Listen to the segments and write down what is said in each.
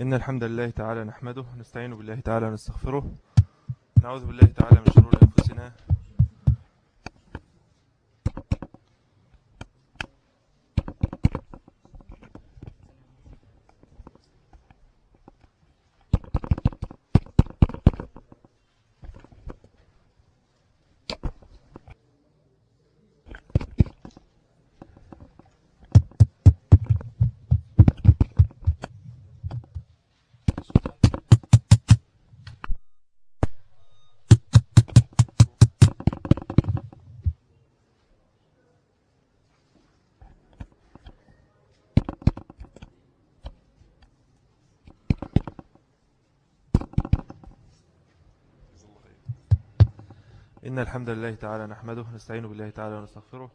إن الحمد لله تعالى نحمده نستعين بالله تعالى ونستغفره نعوذ بالله تعالى من شرور أنفسنا. إن الحمد لله تعالى نحمده نستعين بالله تعالى ونستغفره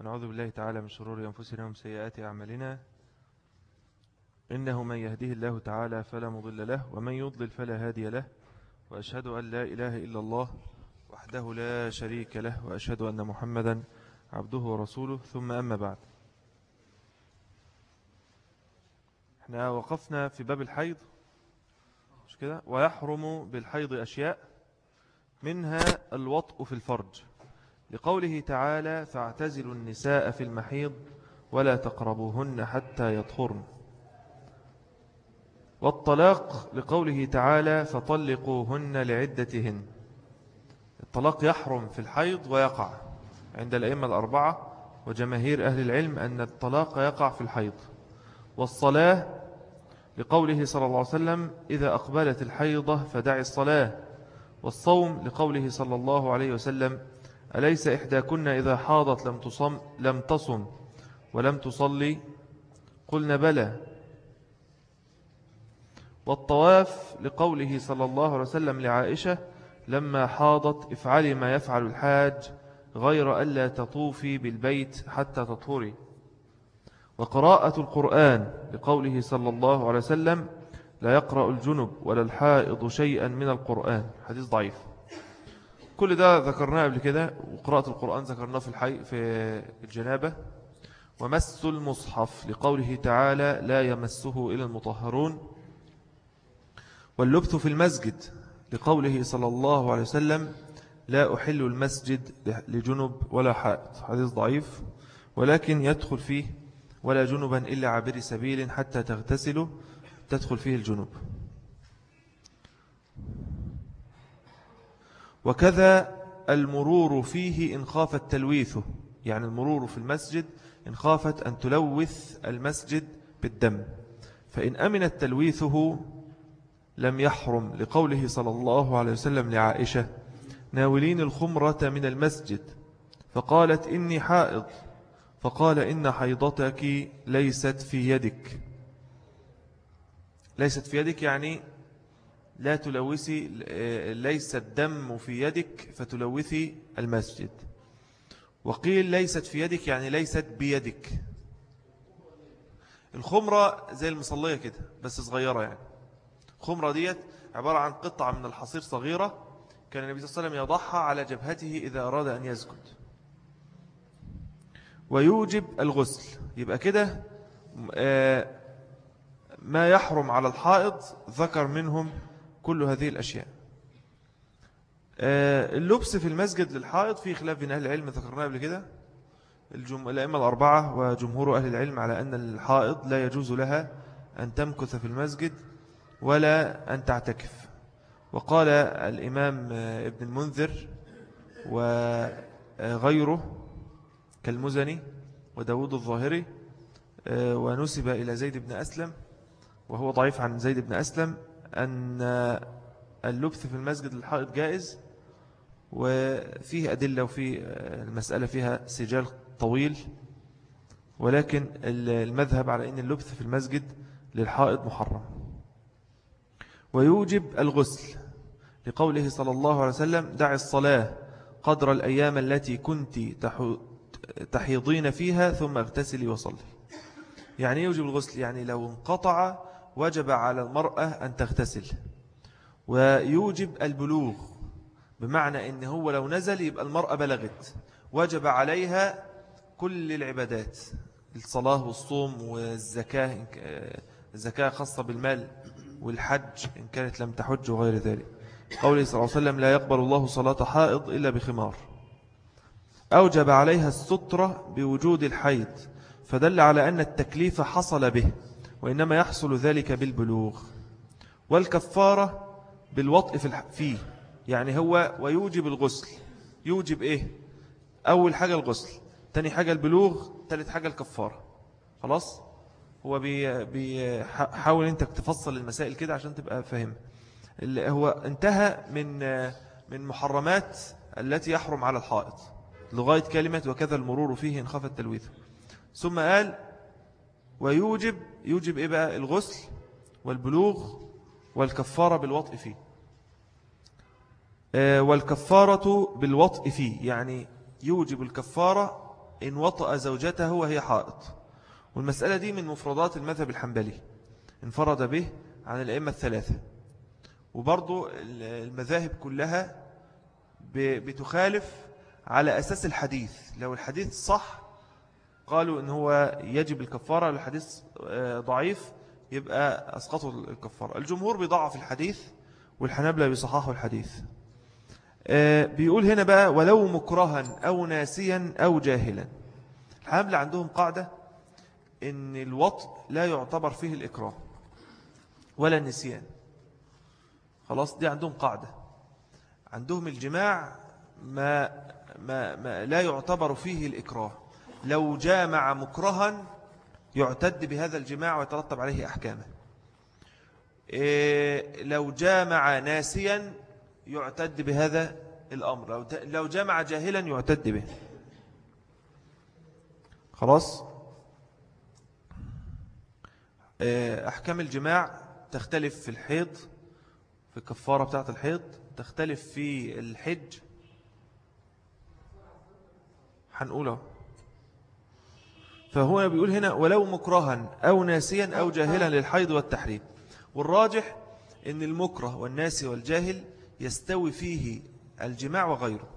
ونعوذ بالله تعالى من شرور أنفسنا ومن سيئات أعمالنا. إنه من يهديه الله تعالى فلا مضل له ومن يضلل فلا هادي له وأشهد أن لا إله إلا الله وحده لا شريك له وأشهد أن محمدا عبده ورسوله. ثم أما بعد إحنا وقفنا في باب الحيض مش كده؟ ويحرم بالحيض أشياء. منها الوطء في الفرج. لقوله تعالى فاعتزلوا النساء في المحيض ولا تقربوهن حتى يطهرن. والطلاق لقوله تعالى فطلقوهن لعدتهن. الطلاق يحرم في الحيض ويقع عند الأئمة الأربعة وجماهير أهل العلم أن الطلاق يقع في الحيض. والصلاة لقوله صلى الله عليه وسلم إذا أقبلت الحيضة فدع الصلاة. والصوم لقوله صلى الله عليه وسلم أليس إحداكن إذا حاضت لم تصم, لم تصم ولم تصلي؟ قلنا بلى. والطواف لقوله صلى الله عليه وسلم لعائشة لما حاضت افعلي ما يفعل الحاج غير ألا تطوفي بالبيت حتى تطهري. وقراءة القرآن لقوله صلى الله عليه وسلم لا يقرأ الجنب ولا الحائض شيئا من القرآن. حديث ضعيف. كل ده ذكرناه قبل كده وقراءة القرآن ذكرناه في الحي في الجنابة. ومس المصحف لقوله تعالى لا يمسه إلى المطهرون. واللبث في المسجد لقوله صلى الله عليه وسلم لا أحل المسجد لجنب ولا حائط حديث ضعيف. ولكن يدخل فيه ولا جنبا إلا عبر سبيل حتى تغتسلوا. تدخل فيه الجنوب. وكذا المرور فيه إن خافت تلويثه يعني المرور في المسجد إن خافت أن تلوث المسجد بالدم. فإن أمنت تلويثه لم يحرم لقوله صلى الله عليه وسلم لعائشة ناولين الخمرة من المسجد فقالت إني حائض فقال إن حيضتك ليست في يدك ليست في يدك يعني لا تلوثي ليس الدم في يدك فتلوثي المسجد. وقيل ليست في يدك يعني ليست بيدك. الخمرة زي المصلية كده بس صغيرة يعني. الخمرة ديت عبارة عن قطعة من الحصير صغيرة كان النبي صلى الله عليه وسلم يضعها على جبهته إذا أراد أن يسجد. ويوجب الغسل. يبقى كده آه، ما يحرم على الحائض ذكر منهم كل هذه الأشياء. آه، اللبس في المسجد للحائض في خلاف بين أهل العلم ذكرناه قبل كده. الأئمة الأربعة وجمهور أهل العلم على أن الحائض لا يجوز لها أن تمكث في المسجد ولا أن تعتكف. وقال الإمام ابن المنذر وغيره كالمزني وداود الظاهري آه، ونسب إلى زيد بن أسلم وهو ضعيف عن زيد بن أسلم أن اللبث في المسجد الحائط جائز وفيه أدلة وفي المسألة فيها سجال طويل ولكن المذهب على أن اللبث في المسجد للحائط محرم. ويوجب الغسل لقوله صلى الله عليه وسلم دع الصلاة قدر الأيام التي كنت تحيضين فيها ثم اغتسلي وصلي. يعني يوجب الغسل؟ يعني لو انقطع وجب على المرأة أن تغتسل. ويوجب البلوغ بمعنى أن هو لو نزل يبقى المرأة بلغت. وجب عليها كل العبادات الصلاة والصوم والزكاة الزكاة خاصة بالمال والحج إن كانت لم تحج وغير ذلك. قوله صلى الله عليه وسلم لا يقبل الله صلاة حائض إلا بخمار. أوجب عليها السترة بوجود الحيض فدل على أن التكليف حصل به. وإنما يحصل ذلك بالبلوغ والكفارة بالوطء في فيه. يعني هو ويوجب الغسل. يوجب إيه؟ أول حاجة الغسل تاني حاجة البلوغ تالت حاجة الكفارة. خلاص؟ هو بيحاول أنت تفصل المسائل كده عشان تبقى فاهم. هو انتهى من من محرمات التي يحرم على الحائط لغاية كلمة وكذا المرور فيه إن التلويث. ثم قال ويوجب يوجب إيه بقى؟ الغسل والبلوغ والكفارة بالوطء فيه. آه، والكفارة بالوطء فيه. يعني يوجب الكفارة إن وطأ زوجته وهي حائط والمسألة دي من مفردات المذهب الحنبلي انفرد به عن الأئمة الثلاثة. وبرضو المذاهب كلها بتخالف على أساس الحديث. لو الحديث صح قالوا إن هو يجب الكفارة الحديث آه، ضعيف يبقى أسقطوا الكفارة. الجمهور بيضعف الحديث والحنابلة بيصححوا الحديث. آه، بيقول هنا بقى ولو مكرها أو ناسيا أو جاهلا. الحنابلة عندهم قاعدة إن الوطء لا يعتبر فيه الإكراه ولا النسيان. خلاص دي عندهم قاعدة. عندهم الجماع ما, ما, ما لا يعتبر فيه الإكراه لو جامع مكرها يعتد بهذا الجماع ويترتب عليه أحكامه إيه لو جامع ناسيا يعتد بهذا الأمر. لو جامع جاهلا يعتد به. خلاص؟ إيه، أحكام الجماع تختلف في الحيض في الكفارة بتاعة الحيض تختلف في الحج. هنقوله فهو بيقول هنا ولو مكرها أو ناسيا أو جاهلا للحيض والتحريم. والراجح أن المكره والناسي والجاهل يستوي فيه الجماع وغيره.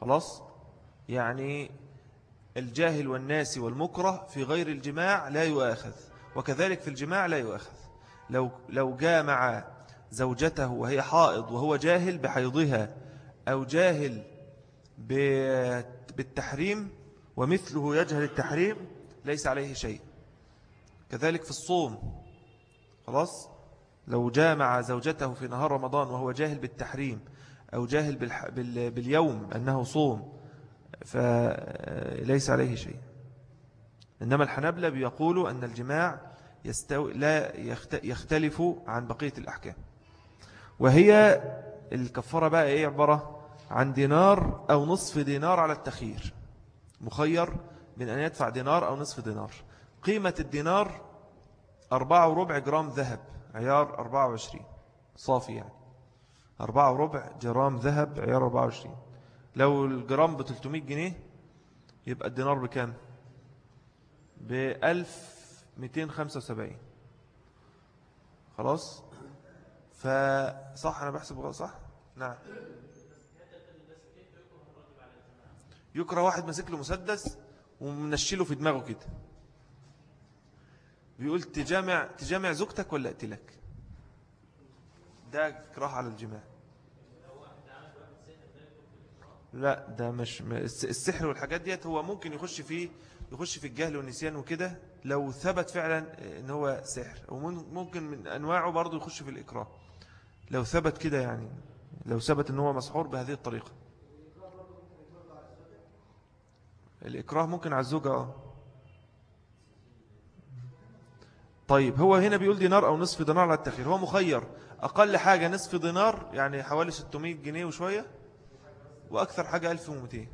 خلاص؟ يعني الجاهل والناسي والمكره في غير الجماع لا يؤاخذ وكذلك في الجماع لا يؤاخذ. لو, لو جامع زوجته وهي حائض وهو جاهل بحيضها أو جاهل بالتحريم ومثله يجهل التحريم ليس عليه شيء. كذلك في الصوم خلاص؟ لو جامع زوجته في نهار رمضان وهو جاهل بالتحريم أو جاهل باليوم أنه صوم فليس عليه شيء. إنما الحنبلة بيقولوا أن الجماع يستوي لا يختلف عن بقية الأحكام. وهي الكفارة بقى إيه عبارة عن دينار أو نصف دينار على التخير مخير من أن يدفع دينار أو نصف دينار. قيمة الدينار أربعة وربع جرام ذهب عيار 24 صافي يعني. أربعة وربع جرام ذهب عيار 24 لو الجرام ب 300 جنيه يبقى الدينار بكام؟ ب 1275 خلاص؟ فصح أنا بحسب صح؟ نعم. يكره واحد ماسك له مسدس ومنشله في دماغه كده. بيقول تجامع تجامع زوجتك ولا أقتلك؟ ده كراهة على الجماع. لا ده مش السحر والحاجات ديت هو ممكن يخش فيه يخش في الجهل والنسيان وكده لو ثبت فعلا إن هو سحر. وممكن من أنواعه برضه يخش في الإكراه. لو ثبت كده يعني لو ثبت إن هو مسحور بهذه الطريقة. الإكراه ممكن على الزوجة آه. طيب هو هنا بيقول دينار أو نصف دينار على التخير هو مخير. أقل حاجة نصف دينار يعني حوالي 600 جنيه وشوية وأكثر حاجة 1200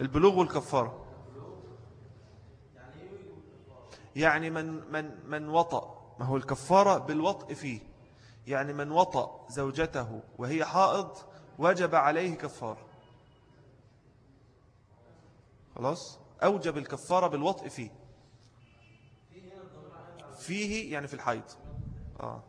البلوغ والكفارة؟ يعني من من من وطأ. ما هو الكفارة بالوطء فيه. يعني من وطأ زوجته وهي حائض وجب عليه كفارة. خلاص؟ أوجب الكفارة بالوطء فيه. فيه يعني في الحيض. آه.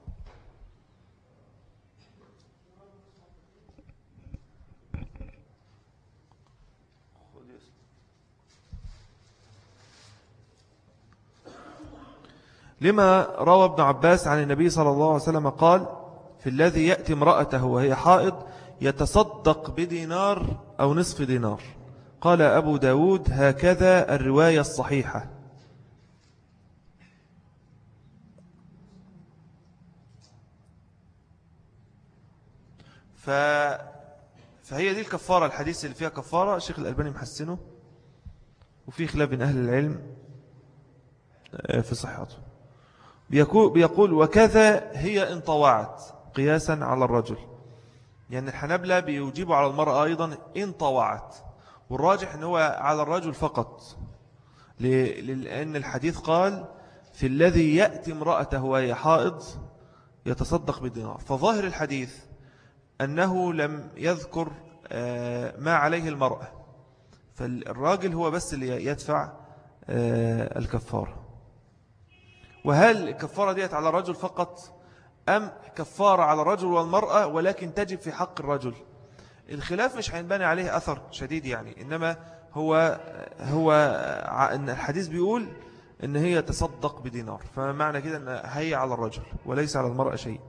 لما روى ابن عباس عن النبي صلى الله عليه وسلم قال في الذي يأتي امرأته وهي حائض يتصدق بدينار أو نصف دينار. قال أبو داود هكذا الرواية الصحيحة. ف... فهي دي الكفارة الحديث اللي فيها كفارة الشيخ الألباني محسنه وفي خلاف بين أهل العلم آه، في صحته. بيقول, وكذا هي إن طوعت قياسا على الرجل. يعني الحنبلة بيوجبوا على المرأة أيضا إن طوعت والراجح أنه على الرجل فقط. لأن الحديث قال في الذي يأتي امرأته وهي حائض يتصدق بالدينار فظاهر الحديث أنه لم يذكر آه، ما عليه المرأة فالراجل هو بس اللي يدفع آه، الكفارة. وهل الكفارة ديت على الرجل فقط؟ أم كفارة على الرجل والمرأة ولكن تجب في حق الرجل؟ الخلاف مش هينبني عليه أثر شديد يعني إنما هو هو أن الحديث بيقول إن هي تصدق بدينار فمعنى كده أن هي على الرجل وليس على المرأة شيء.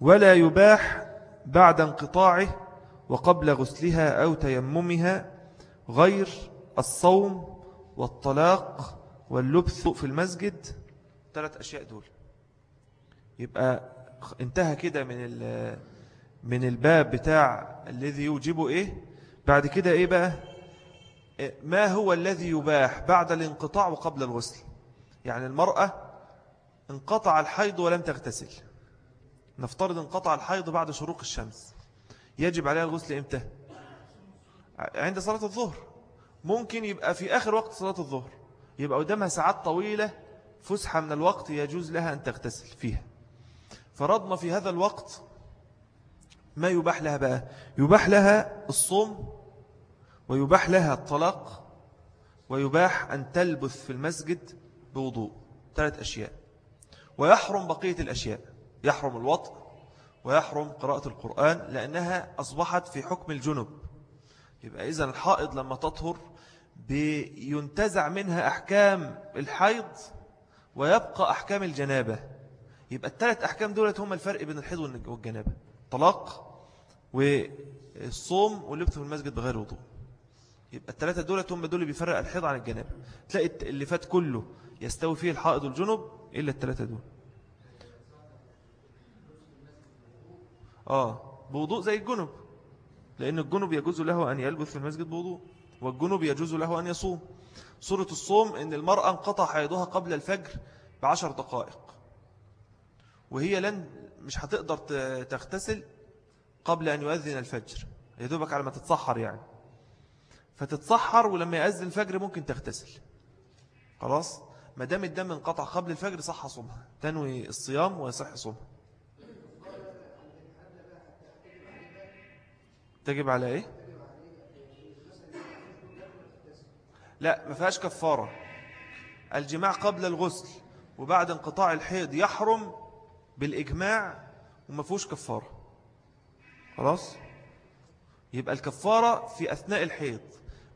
ولا يباح بعد انقطاعه وقبل غسلها أو تيممها غير الصوم والطلاق واللبث في المسجد ثلاث أشياء دول. يبقى انتهى كده من من الباب بتاع الذي يوجب إيه؟ بعد كده إيه بقى؟ ما هو الذي يباح بعد الانقطاع وقبل الغسل؟ يعني المرأة انقطع الحيض ولم تغتسل. نفترض انقطع الحيض بعد شروق الشمس. يجب عليها الغسل إمتى؟ عند صلاة الظهر. ممكن يبقى في آخر وقت صلاة الظهر. يبقى قدامها ساعات طويلة فسحة من الوقت يجوز لها أن تغتسل فيها. فرضنا في هذا الوقت ما يباح لها بقى؟ يباح لها الصوم ويباح لها الطلاق ويباح أن تلبث في المسجد بوضوء. ثلاث أشياء. ويحرم بقية الأشياء. يحرم الوطء ويحرم قراءة القرآن لأنها أصبحت في حكم الجنب يبقى إذا الحائض لما تطهر بينتزع منها أحكام الحيض ويبقى أحكام الجنابة. يبقى الثلاث أحكام دولت هم الفرق بين الحيض والجنابة. طلاق والصوم واللبث في المسجد بغير وضوء. يبقى الثلاثة دولت هم دول اللي بيفرق الحيض عن الجنابة. تلاقي اللي فات كله يستوي فيه الحائض والجنوب إلا الثلاثة دول. آه بوضوء زي الجنوب لأن الجنوب يجوز له أن يلبث في المسجد بوضوء والجنوب يجوز له أن يصوم. صورة الصوم إن المرأة انقطع حيضها قبل الفجر بعشر دقائق. وهي لن مش هتقدر تغتسل قبل أن يؤذن الفجر. يدوبك على ما تتصحر يعني. فتتصحر ولما يأذن الفجر ممكن تغتسل. خلاص؟ ما دام الدم انقطع قبل الفجر صح صومها. تنوي الصيام ويصح صومها. تجب على إيه؟ لا ما فيهاش كفارة. الجماع قبل الغسل وبعد انقطاع الحيض يحرم بالإجماع وما فيهوش كفارة. خلاص؟ يبقى الكفارة في أثناء الحيض.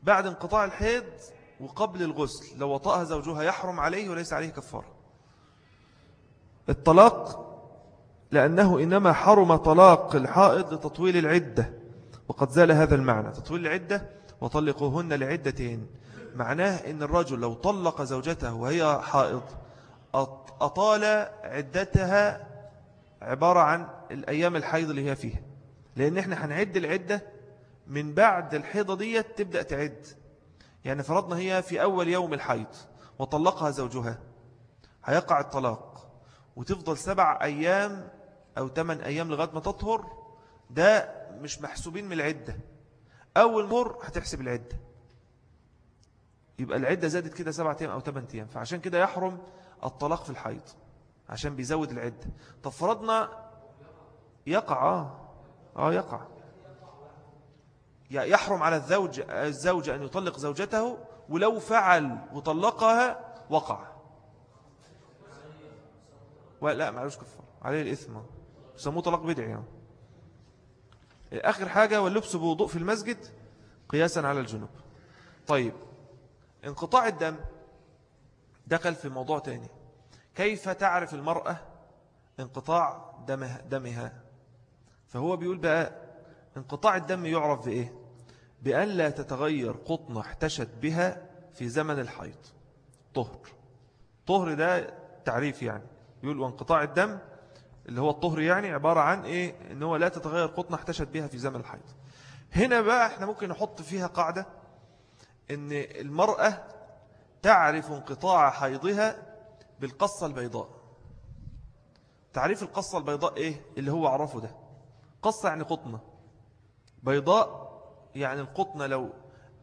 بعد انقطاع الحيض وقبل الغسل لو وطأها زوجها يحرم عليه وليس عليه كفارة. الطلاق لأنه إنما حرم طلاق الحائض لتطويل العدة وقد زال هذا المعنى. تطويل العدة وطلقوهن لعدتين. معناه إن الرجل لو طلق زوجته وهي حائض أطال عدتها عبارة عن الأيام الحيض اللي هي فيها. لأن إحنا هنعد العدة من بعد الحيضة دي تبدأ تعد. يعني فرضنا هي في أول يوم الحيض وطلقها زوجها. هيقع الطلاق. وتفضل سبع أيام أو ثمان أيام لغاية ما تطهر ده مش محسوبين من العدة. أول مر هتحسب العدة. يبقى العدة زادت كده سبعة أيام أو ثمان أيام فعشان كده يحرم الطلاق في الحيض عشان بيزود العدة. طب فرضنا يقع آه, آه يقع. يحرم على الزوج الزوج أن يطلق زوجته ولو فعل وطلقها وقع. لا معلوش كفار عليه الإثم. يسموه طلاق بدعي يعني. آخر حاجة واللبس بوضوء في المسجد قياسا على الجنوب. طيب انقطاع الدم دخل في موضوع تاني. كيف تعرف المرأة انقطاع دمها, دمها؟ فهو بيقول بقى انقطاع الدم يعرف بإيه؟ بأن لا تتغير قطنة احتشت بها في زمن الحيض طهر. طهر ده تعريف يعني. يقول وانقطاع الدم اللي هو الطهر يعني عبارة عن إيه؟ إن هو لا تتغير قطنة احتشت بها في زمن الحيض. هنا بقى إحنا ممكن نحط فيها قاعدة إن المرأة تعرف انقطاع حيضها بالقصة البيضاء. تعريف القصة البيضاء إيه؟ اللي هو عرفه ده. قصة يعني قطنة. بيضاء يعني القطنة لو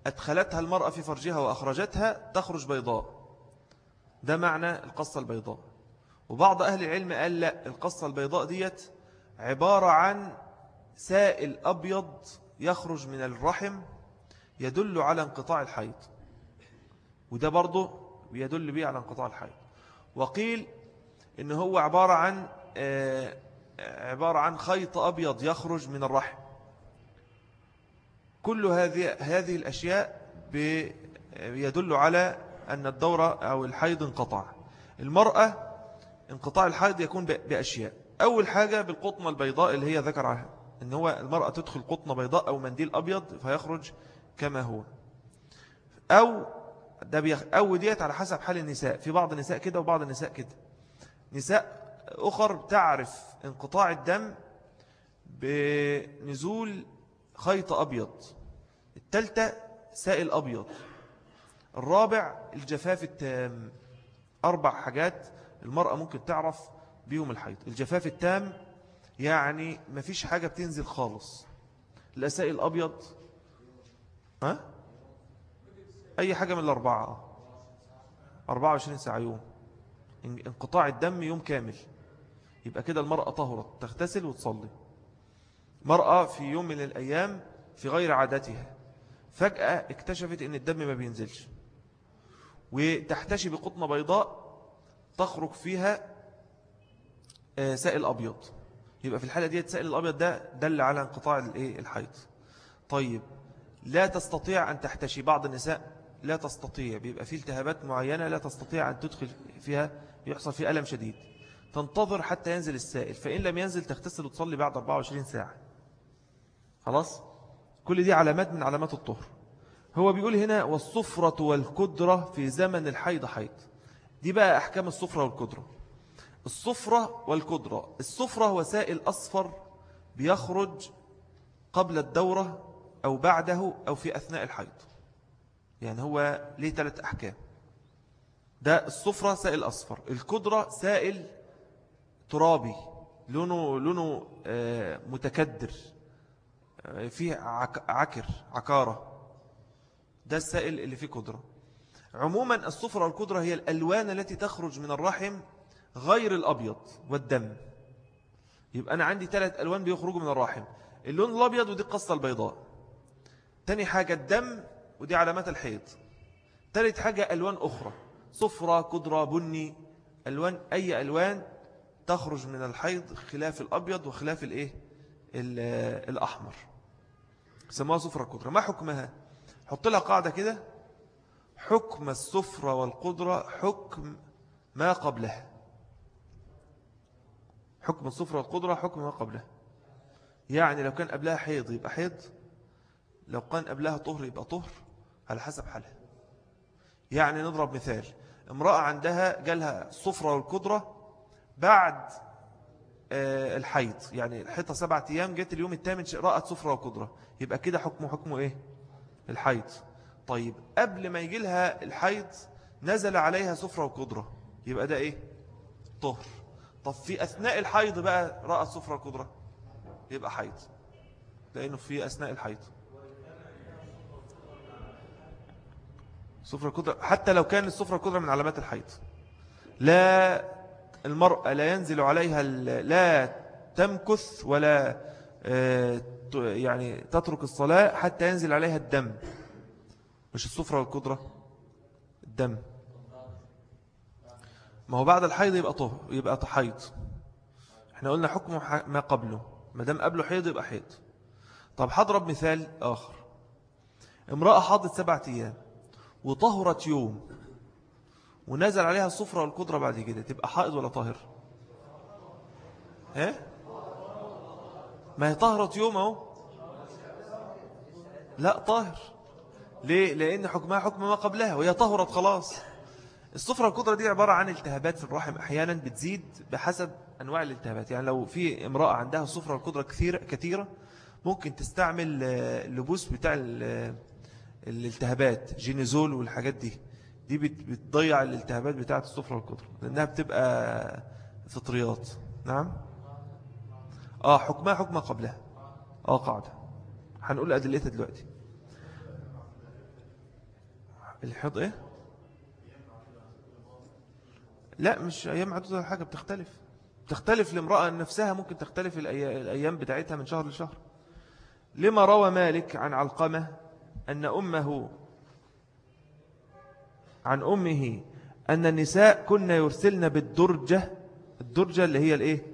أدخلتها المرأة في فرجها وأخرجتها تخرج بيضاء. ده معنى القصة البيضاء. وبعض أهل العلم قال لا القصة البيضاء ديت عبارة عن سائل أبيض يخرج من الرحم يدل على انقطاع الحيض. وده برضه يدل به على انقطاع الحيض. وقيل إن هو عبارة عن آه، عبارة عن خيط أبيض يخرج من الرحم. كل هذه هذه الأشياء يدل على أن الدورة أو الحيض انقطع. المرأة انقطاع الحيض يكون بأشياء. أول حاجة بالقطنة البيضاء اللي هي ذكر عنها أن هو المرأة تدخل قطنة بيضاء أو منديل أبيض فيخرج كما هو. أو ده بيخ... أو ديت على حسب حال النساء. في بعض النساء كده وبعض النساء كده. نساء أخر تعرف انقطاع الدم بنزول خيط أبيض. التالتة سائل أبيض. الرابع الجفاف التام. أربع حاجات المرأة ممكن تعرف بيهم الحيض. الجفاف التام يعني ما فيش حاجة بتنزل خالص. الأسائل الأبيض ها؟ أي حاجة من الأربعة 24 ساعة يوم. انقطاع الدم يوم كامل. يبقى كده المرأة طهرت تغتسل وتصلي. مرأة في يوم من الأيام في غير عادتها. فجأة اكتشفت إن الدم ما بينزلش. وتحتشي بقطنة بيضاء تخرج فيها آه، سائل أبيض. يبقى في الحالة دي سائل الأبيض ده دل على انقطاع الحيض. طيب لا تستطيع أن تحتشي. بعض النساء لا تستطيع. بيبقى في التهابات معينة لا تستطيع أن تدخل فيها يحصل فيه ألم شديد. تنتظر حتى ينزل السائل. فإن لم ينزل تغتسل وتصلي بعد 24 ساعة. خلاص؟ كل دي علامات من علامات الطهر. هو بيقول هنا والصفرة والكدرة في زمن الحيض حيض دي بقى أحكام الصفرة والكدرة الصفرة والكدرة الصفرة هو سائل أصفر بيخرج قبل الدورة أو بعده أو في أثناء الحيض. يعني هو ليه ثلاث أحكام. ده الصفرة سائل أصفر الكدرة سائل ترابي لونه, لونه آه، متكدر آه، فيه عكر عكارة. ده السائل اللي فيه كدرة. عموما الصفرة والكدرة هي الألوان التي تخرج من الرحم غير الأبيض والدم. يبقى أنا عندي ثلاث ألوان بيخرجوا من الرحم. اللون الأبيض ودي القصة البيضاء. تاني حاجة الدم ودي علامات الحيض ثالث حاجة ألوان أخرى. صفرة كدرة بني. ألوان أي ألوان تخرج من الحيض خلاف الأبيض وخلاف الإيه؟ الأحمر. سموها صفرة كدرة. ما حكمها؟ حط لها قاعدة كده. حكم الصفرة والقدرة حكم ما قبلها. حكم الصفرة والقدرة حكم ما قبلها. يعني لو كان قبلها حيض يبقى حيض. لو كان قبلها طهر يبقى طهر على حسب حالها. يعني نضرب مثال امرأة عندها جالها الصفرة والقدرة بعد آه، الحيض يعني الحيطة سبعة أيام جت اليوم الثامن رأت صفرة وقدرة يبقى كده حكمه حكمه إيه؟ الحيض. طيب قبل ما يجي لها الحيض نزل عليها صفرة وقدرة يبقى ده إيه؟ طهر. طب في أثناء الحيض بقى رأت صفرة وقدرة يبقى حيض. لأنه في أثناء الحيض. صفرة القدرة حتى لو كان الصفرة القدرة من علامات الحيض. لا المرأة لا ينزل عليها لا تمكث ولا آه، يعني تترك الصلاة حتى ينزل عليها الدم. مش الصفرة والقدرة الدم. ما هو بعد الحيض يبقى طهر يبقى حيض. إحنا قلنا حكمه ما قبله. ما دام قبله حيض يبقى حيض. طب هضرب مثال آخر. امرأة حاضت سبعة أيام. وطهرت يوم ونزل عليها الصفرة والقدرة بعد كده تبقى حائض ولا طاهر؟ ها؟ ما هي طهرت يوم أهو. لا طاهر. ليه؟ لأن حكمها حكم ما قبلها وهي طهرت خلاص. الصفرة القدرة دي عبارة عن التهابات في الرحم أحيانا بتزيد بحسب أنواع الالتهابات. يعني لو في امرأة عندها صفرة القدرة كثيرة, كثيرة ممكن تستعمل اللبوس بتاع الالتهابات جينيزول والحاجات دي. دي بتضيع الالتهابات بتاعة الصفرة القدرة لأنها بتبقى فطريات. نعم؟ آه حكمها حكمها قبلها. آه قاعدة. هنقول أدلتها دلوقتي. الحيض إيه؟ لا مش أيام عدودة حاجة بتختلف. تختلف لامرأة نفسها ممكن تختلف الأيام بتاعتها من شهر لشهر. لما روى مالك عن علقمة أن أمه عن أمه أن النساء كن يرسلن بالدرجة الدرجة اللي هي الإيه؟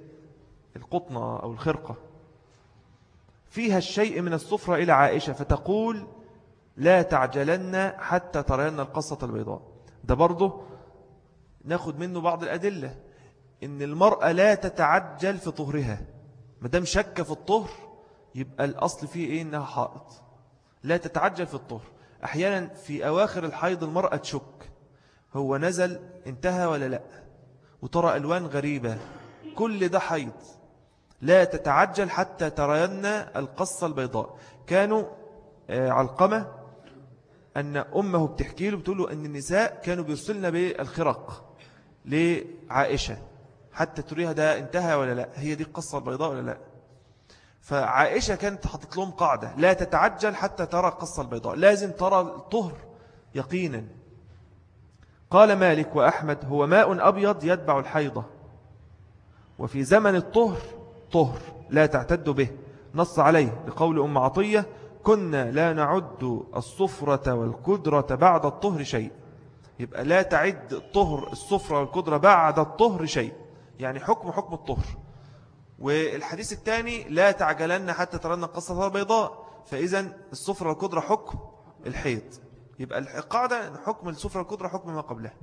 القطنة أو الخرقة. فيها الشيء من الصفرة إلى عائشة فتقول لا تعجلن حتى ترين القصة البيضاء. ده برضه ناخد منه بعض الأدلة إن المرأة لا تتعجل في طهرها. مدام شك في الطهر يبقى الأصل فيه إيه؟ إنها حائط. لا تتعجل في الطهر. أحيانا في أواخر الحيض المرأة تشك. هو نزل انتهى ولا لا؟ وترى ألوان غريبة. كل ده حيض. لا تتعجل حتى ترين القصة البيضاء. كانوا آه، علقمة أن أمه بتحكي له بتقول له أن النساء كانوا بيرسلنا بالخرق لعائشة. حتى تريها ده انتهى ولا لا؟ هي دي القصة البيضاء ولا لا؟ فعائشة كانت حطت لهم قاعدة. لا تتعجل حتى ترى القصة البيضاء. لازم ترى الطهر يقينا. قال مالك وأحمد هو ماء أبيض يتبع الحيضة. وفي زمن الطهر طهر لا تعتد به. نص عليه لقول أم عطية كنا لا نعد الصفرة والقدرة بعد الطهر شيء. يبقى لا تعد الطهر الصفرة والقدرة بعد الطهر شيء. يعني حكم حكم الطهر. والحديث الثاني لا تعجلن حتى ترن قصة البيضاء فإذا الصفرة والقدرة حكم الحيض يبقى القاعدة حكم الصفرة والقدرة حكم ما قبلها.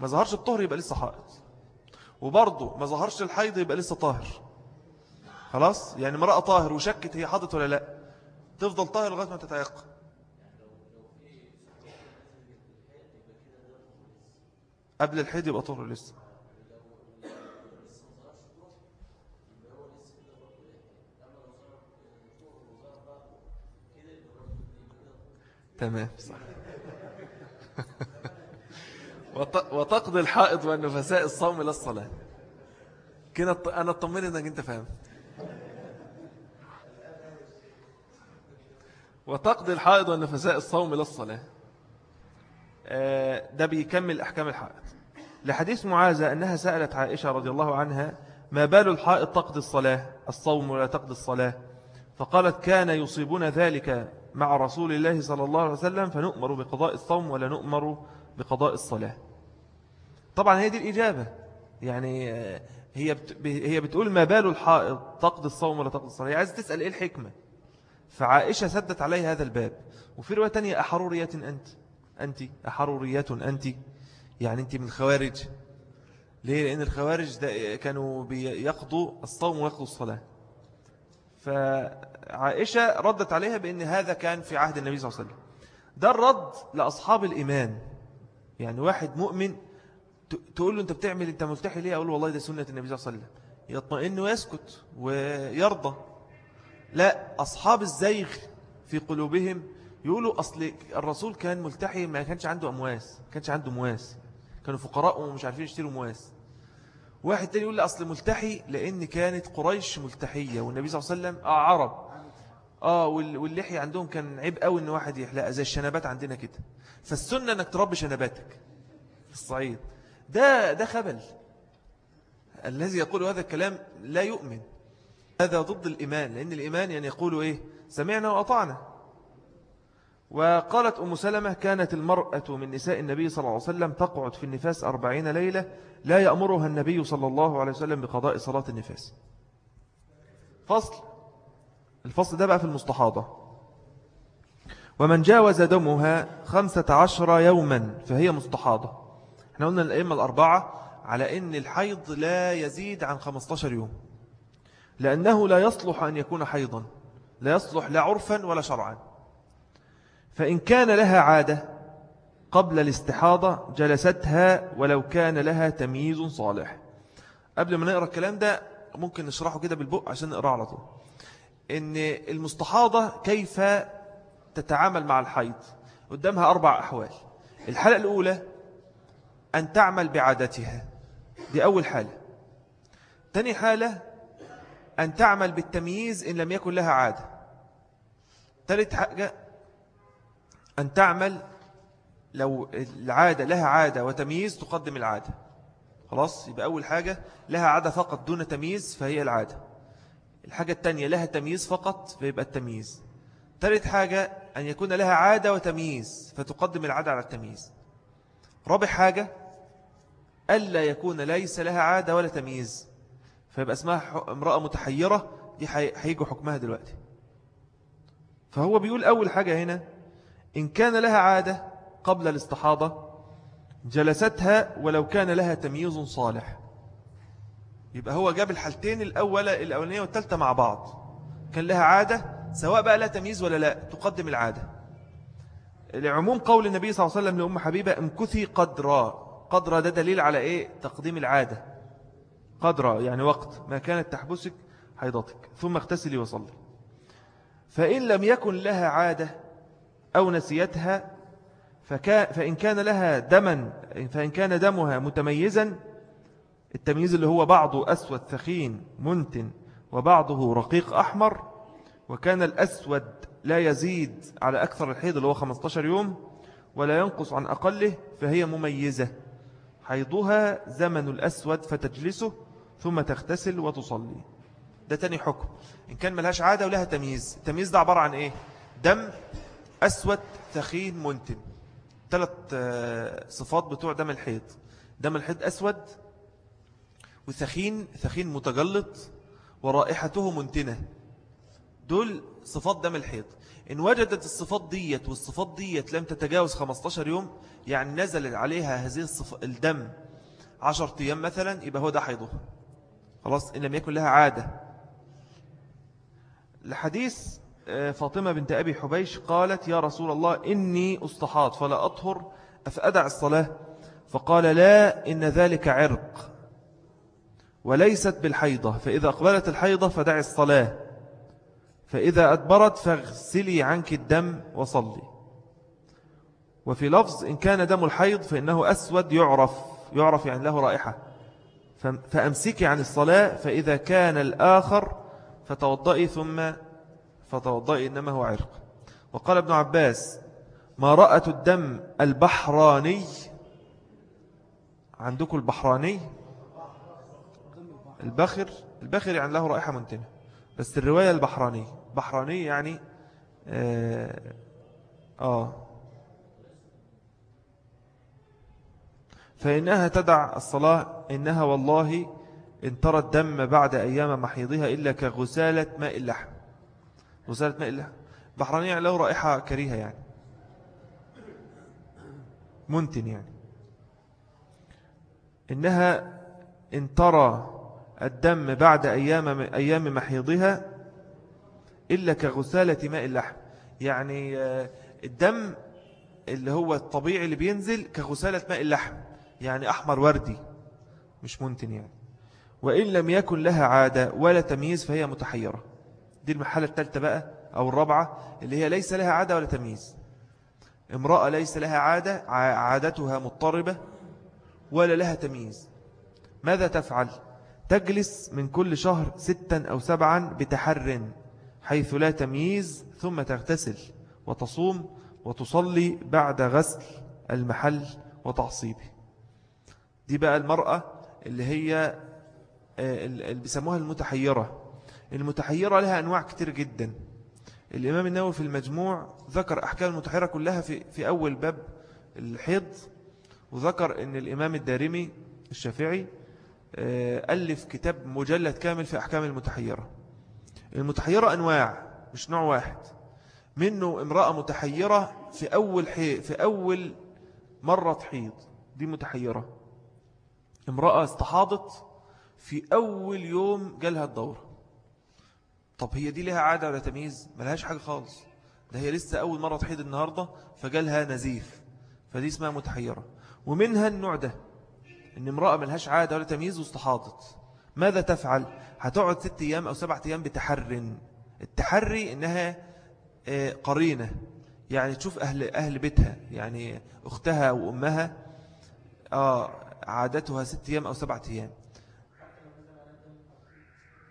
ما ظهرش الطهر يبقى لسه حائض وبرضه ما ظهرش الحيض يبقى لسه طاهر. خلاص؟ يعني امرأة طاهر وشكت هي حاضت ولا لا؟ تفضل طاهر لغاية ما تتيقن قبل الحيض يبقى طهر لسه. تمام. صح وتقضي الحائض والنفساء الصوم للصلاة كده أنا اطمن أنك أنت فاهم. وتقضي الحائض والنفساء الصوم للصلاة آه، ده بيكمل أحكام الحائض. لحديث معاذة أنها سألت عائشة رضي الله عنها ما بال الحائض تقضي الصلاة؟ الصوم ولا تقضي الصلاة؟ فقالت كان يصيبنا ذلك مع رسول الله صلى الله عليه وسلم فنؤمر بقضاء الصوم ولا نؤمر بقضاء الصلاة. طبعا هي دي الإجابة. يعني آه، هي هي بتقول ما بال الحائض تقضي الصوم ولا تقضي الصلاة. هي عايز تسأل إيه الحكمة؟ فعائشة سدت عليه هذا الباب. وفي رواية تانية أحرورية أنت؟ أنت أحرورية أنت؟ يعني أنت من الخوارج. ليه؟ لأن الخوارج كانوا بيقضوا الصوم ويقضوا الصلاة. فعائشة ردت عليها بأن هذا كان في عهد النبي صلى الله عليه وسلم. ده الرد لأصحاب الإيمان. يعني واحد مؤمن تقول له أنت بتعمل أنت ملتحي ليه؟ أقول والله ده سنة النبي صلى الله عليه وسلم. يطمئن ويسكت ويرضى. لا أصحاب الزيغ في قلوبهم يقولوا أصل الرسول كان ملتحي ما كانش عنده أمواس كانش عنده مواس. كانوا فقراء ومش عارفين يشتروا مواس. واحد تاني يقول لي أصل ملتحي لأن كانت قريش ملتحية والنبي صلى الله عليه وسلم عرب. آه واللحية عندهم كان عيب قوي أن واحد يحلق زي الشنبات عندنا كده. فالسنة أنك تربي شنباتك في الصعيد. ده ده خبل. الذي يقول هذا الكلام لا يؤمن. هذا ضد الإيمان لأن الإيمان يعني يقول إيه؟ سمعنا وأطعنا. وقالت أم سلمة كانت المرأة من نساء النبي صلى الله عليه وسلم تقعد في النفاس أربعين ليلة لا يأمرها النبي صلى الله عليه وسلم بقضاء صلاة النفاس. فصل. الفصل ده بقى في المستحاضة. ومن جاوز دمها خمسة عشر يوما فهي مستحاضة. إحنا قلنا الأئمة الأربعة على أن الحيض لا يزيد عن 15 يوم. لأنه لا يصلح أن يكون حيضا. لا يصلح لا عرفا ولا شرعا. فإن كان لها عادة قبل الاستحاضة جلستها ولو كان لها تمييز صالح. قبل ما نقرأ الكلام ده ممكن نشرحه كده بالبق عشان نقرأ على طول. إن المستحاضة كيف تتعامل مع الحيض؟ قدامها أربع أحوال. الحالة الأولى أن تعمل بعادتها. دي أول حالة. تاني حالة أن تعمل بالتمييز إن لم يكن لها عادة. ثالث حاجة أن تعمل لو العادة لها عادة وتمييز تقدم العادة. خلاص؟ يبقى أول حاجة لها عادة فقط دون تمييز فهي العادة. الحاجة الثانية لها تمييز فقط فيبقى التمييز. ثالث حاجة أن يكون لها عادة وتمييز فتقدم العادة على التمييز. رابع حاجة ألا يكون ليس لها عادة ولا تمييز. فيبقى اسمها امرأة متحيرة دي هيجوا حكمها دلوقتي. فهو بيقول أول حاجة هنا إن كان لها عادة قبل الاستحاضة جلستها ولو كان لها تمييز صالح. يبقى هو جاب الحالتين الأولى الأولانية والثالثة مع بعض. كان لها عادة سواء بقى لا تمييز ولا لا تقدم العادة. لعموم قول النبي صلى الله عليه وسلم لأم حبيبة امكثي قدرا. قدرا ده دليل على إيه؟ تقديم العادة. قدرا يعني وقت. ما كانت تحبسك حيضتك. ثم اغتسلي وصلي. فإن لم يكن لها عادة أو نسيتها فإن كان لها دما فإن كان دمها متميزا التمييز اللي هو بعضه أسود ثخين منتن وبعضه رقيق أحمر وكان الأسود لا يزيد على أكثر الحيض اللي هو 15 يوم ولا ينقص عن أقله فهي مميزة. حيضها زمن الأسود فتجلسه ثم تغتسل وتصلي. ده تاني حكم. إن كان ملهاش عادة ولها تمييز. التمييز ده عبارة عن إيه؟ دم أسود ثخين منتن ثلاث آه، صفات بتوع دم الحيض. دم الحيض أسود وثخين ثخين متجلط ورائحته منتنة. دول صفات دم الحيض إن وجدت الصفات ديت والصفات ديت لم تتجاوز 15 يوم يعني نزل عليها هذه الصف... الدم 10 أيام مثلا يبقى هو ده حيضها خلاص إن لم يكن لها عادة. الحديث آه، فاطمة بنت أبي حبيش قالت يا رسول الله إني أستحاط فلا أطهر أفأدع الصلاة؟ فقال لا إن ذلك عرق. وليست بالحيضة فإذا أقبلت الحيضة فدع الصلاة. فإذا أدبرت فاغسلي عنك الدم وصلي. وفي لفظ إن كان دم الحيض فإنه أسود يعرف يعرف يعني له رائحة. فأمسكي عن الصلاة فإذا كان الآخر فتوضئي ثم فتوضئي إنما هو عرق. وقال ابن عباس ما رأت الدم البحراني عندكم البحراني؟ البخر البخر يعني له رائحة منتنة. بس الرواية البحراني بحراني يعني آه, آه. فإنها تدع الصلاة إنها والله إن ترى الدم بعد أيام محيضها إلا كغسالة ماء اللحم. غسالة ماء اللحم. بحرانية يعني له رائحة كريهة يعني. منتن يعني. إنها إن ترى الدم بعد أيام, أيام محيضها إلا كغسالة ماء اللحم. يعني آه، الدم اللي هو الطبيعي اللي بينزل كغسالة ماء اللحم. يعني أحمر وردي مش منتن يعني. وإن لم يكن لها عادة ولا تمييز فهي متحيرة. دي المحالة الثالثة بقى أو الرابعة اللي هي ليس لها عادة ولا تمييز. امرأة ليس لها عادة عادتها مضطربة ولا لها تمييز. ماذا تفعل؟ تجلس من كل شهر ستا أو سبعا بتحر حيث لا تمييز ثم تغتسل وتصوم وتصلي بعد غسل المحل وتعصيبه. دي بقى المرأة اللي هي آه، اللي بيسموها المتحيرة. المتحيرة لها أنواع كتير جدا. الإمام النووي في المجموع ذكر أحكام المتحيرة كلها في, في أول باب الحيض وذكر أن الإمام الدارمي الشافعي ألف كتاب مجلد كامل في أحكام المتحيرة. المتحيرة أنواع مش نوع واحد. منه امرأة متحيرة في أول, حي... في أول مرة تحيض. دي متحيرة. امرأة استحاضت في أول يوم جالها الدورة. طب هي دي لها عادة ولا تمييز؟ ملهاش حاجة خالص. ده هي لسه أول مرة تحيض النهاردة فجالها نزيف. فدي اسمها متحيرة. ومنها النوع ده. إن امرأة ملهاش عادة ولا تمييز واستحاضت ماذا تفعل؟ هتقعد ست أيام أو سبعة أيام بتحر التحري إنها آه، قرينة. يعني تشوف أهل, أهل بيتها. يعني أختها وأمها آه عادتها ست أيام أو سبعة أيام.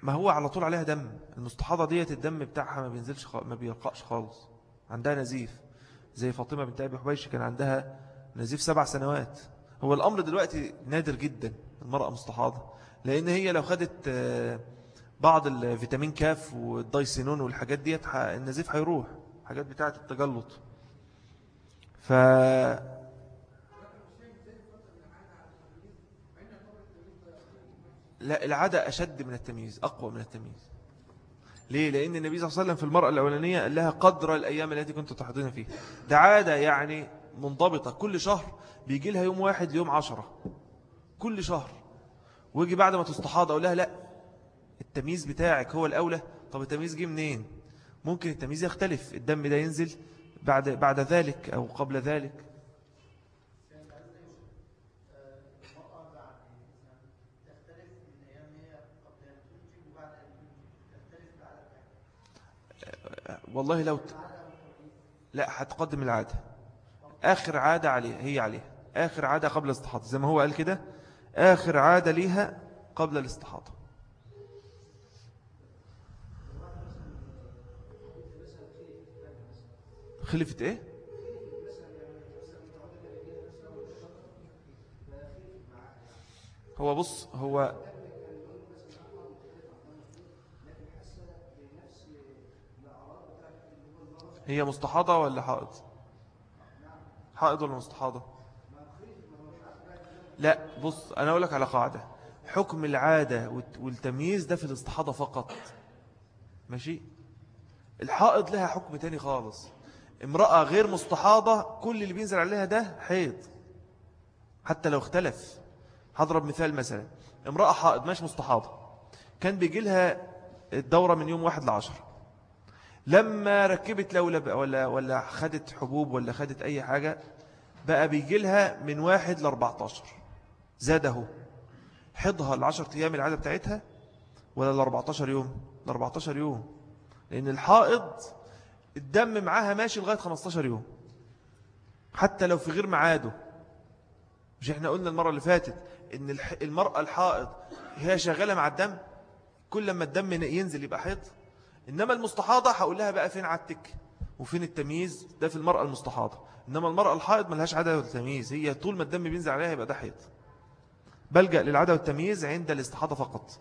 ما هو على طول عليها دم. المستحاضة ديت الدم بتاعها ما بينزلش ما بيرقاش خالص. عندها نزيف. زي فاطمة بنت أبي حبيش كان عندها نزيف سبع سنوات. هو الأمر دلوقتي نادر جدا المرأة مستحاضة لأن هي لو خدت آه، بعض الفيتامين كاف والدايسينون والحاجات ديت النزيف هيروح حاجات بتاعة التجلط. ف لا العادة أشد من التمييز أقوى من التمييز. ليه؟ لأن النبي صلى الله عليه وسلم في المرأة الأولانية قال لها قدر الأيام التي كنت تحضين فيها. ده عادة يعني منضبطة كل شهر بيجي لها يوم واحد ليوم عشرة. كل شهر. ويجي بعد ما تستحاض أقول لها لا التمييز بتاعك هو الأولى. طب التمييز جه منين؟ ممكن التمييز يختلف. الدم ده ينزل بعد, بعد ذلك أو قبل ذلك. والله لو ت... لا هتقدم العادة. آخر عادة عليها هي عليها. آخر عادة قبل الاستحاضة زي ما هو قال كده آخر عادة ليها قبل الاستحاضة. خلفت إيه؟ هو بص هو هي مستحاضة ولا حائض؟ حائض ولا مستحاضة؟ لا بص أنا أقول لك على قاعدة. حكم العادة والتمييز ده في الاستحاضة فقط. ماشي؟ الحائض لها حكم تاني خالص. امرأة غير مستحاضة كل اللي بينزل عليها ده حيض. حتى لو اختلف. هضرب مثال مثلا. امرأة حائض مش مستحاضة. كان بيجي لها الدورة من يوم واحد لعشر لما ركبت لولب ولا, ولا خدت حبوب ولا خدت أي حاجة بقى بيجي لها من واحد لاربعتاشر زاده. حضها العشر أيام العادة بتاعتها ولا الاربعتاشر يوم؟ الاربعتاشر يوم. لأن الحائض الدم معاها ماشي لغاية 15 يوم. حتى لو في غير معاده مش إحنا قلنا المرة اللي فاتت إن المرأة الحائض هي شغالة مع الدم؟ كل لما الدم ينزل يبقى حيض. إنما المستحاضة هقول لها بقى فين عادتك وفين التمييز؟ ده في المرأة المستحاضة. إنما المرأة الحائض ملهاش عادة والتمييز. هي طول ما الدم بينزل عليها يبقى ده حيض. بلجأ للعادة والتمييز عند الاستحاضة فقط.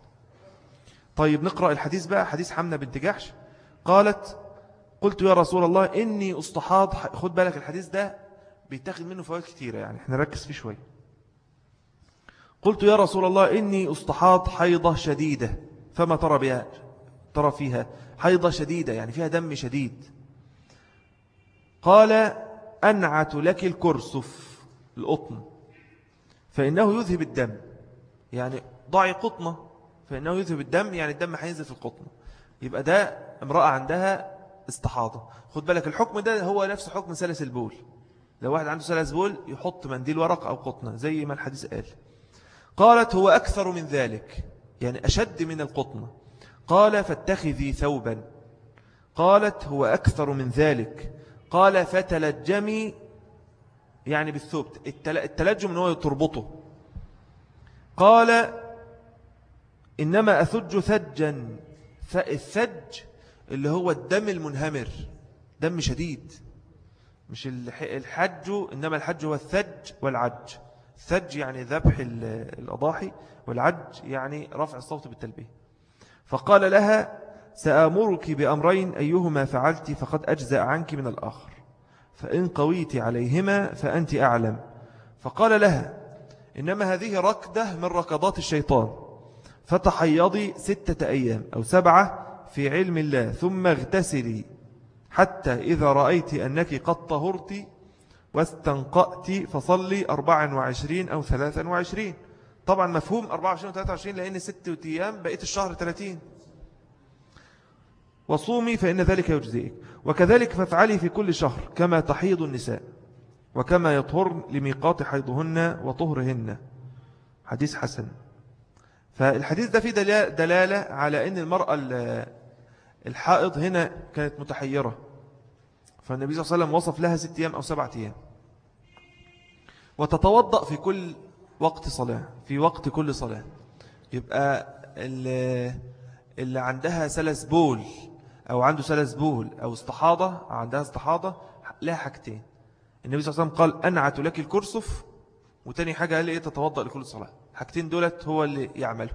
طيب نقرأ الحديث بقى حديث حمنا بنت جحش. قالت قلت يا رسول الله إني أستحاض. خد بالك الحديث ده بيتاخد منه فوائد كثيرة يعني إحنا نركز فيه شوي قلت يا رسول الله إني أستحاض حيضة شديدة فما ترى بها ترى فيها حيضة شديدة يعني فيها دم شديد. قال أنعت لك الكرسف القطن. فإنه يذهب الدم. يعني ضعي قطنة. فإنه يذهب الدم يعني الدم هينزل في القطن. يبقى ده امرأة عندها استحاضة. خد بالك الحكم ده هو نفس حكم سلس البول. لو واحد عنده سلس بول يحط منديل ورق أو قطنة زي ما الحديث قال. قالت هو أكثر من ذلك. يعني أشد من القطنة. قال فاتخذي ثوبا. قالت هو أكثر من ذلك. قال فتلجمي يعني بالثوب التلجم هو تربطه. قال إنما أثج ثجا فالثج اللي هو الدم المنهمر دم شديد. مش الحج إنما الحج هو الثج والعج. الثج يعني ذبح الأضاحي والعج يعني رفع الصوت بالتلبية. فقال لها سآمرك بأمرين أيهما فعلت فقد أجزأ عنك من الآخر. فإن قويت عليهما فأنت أعلم. فقال لها إنما هذه ركدة من ركضات الشيطان. فتحيضي ستة أيام أو سبعة في علم الله ثم اغتسلي حتى إذا رأيت أنك قد طهرت واستنقأت فصلي 24 أو 23 طبعا مفهوم 24 و 23 لأن ست أيام بقيت الشهر 30 وصومي فإن ذلك يجزئك. وكذلك فافعلي في كل شهر كما تحيض النساء وكما يطهر لميقات حيضهن وطهرهن. حديث حسن. فالحديث ده فيه دلالة على أن المرأة الحائض هنا كانت متحيرة. فالنبي صلى الله عليه وسلم وصف لها ست أيام أو سبعة أيام. وتتوضأ في كل وقت صلاة في وقت كل صلاة. يبقى اللي, اللي عندها سلس بول أو عنده سلس بول أو استحاضة عندها استحاضة لها حاجتين. النبي صلى الله عليه وسلم قال أنعت لك الكرسف. وتاني حاجة قال إيه؟ تتوضأ لكل صلاة. حاجتين دولت هو اللي يعمله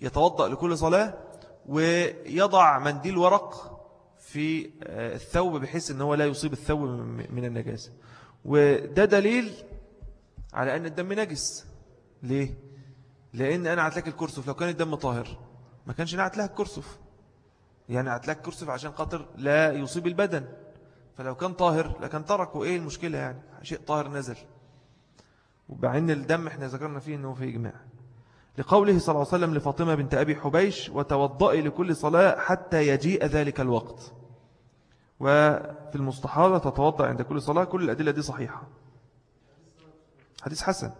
يتوضأ لكل صلاة ويضع منديل ورق في آه، الثوب بحيث أنه لا يصيب الثوب من النجاسة. وده دليل على أن الدم نجس. ليه؟ لأن أنا عتلك الكرسف لو كان الدم طاهر ما كانش نعت لها الكرسف يعني عتلك الكرسف عشان خاطر لا يصيب البدن. فلو كان طاهر لكن تركوا إيه المشكلة يعني؟ شيء طاهر نزل. وبعين الدم إحنا ذكرنا فيه أنه في إجماع. لقوله صلى الله عليه وسلم لفاطمة بنت أبي حبيش وتوضئي لكل صلاة حتى يجيء ذلك الوقت. وفي المستحاضة تتوضأ عند كل صلاة. كل الأدلة دي صحيحة. حديث حسن.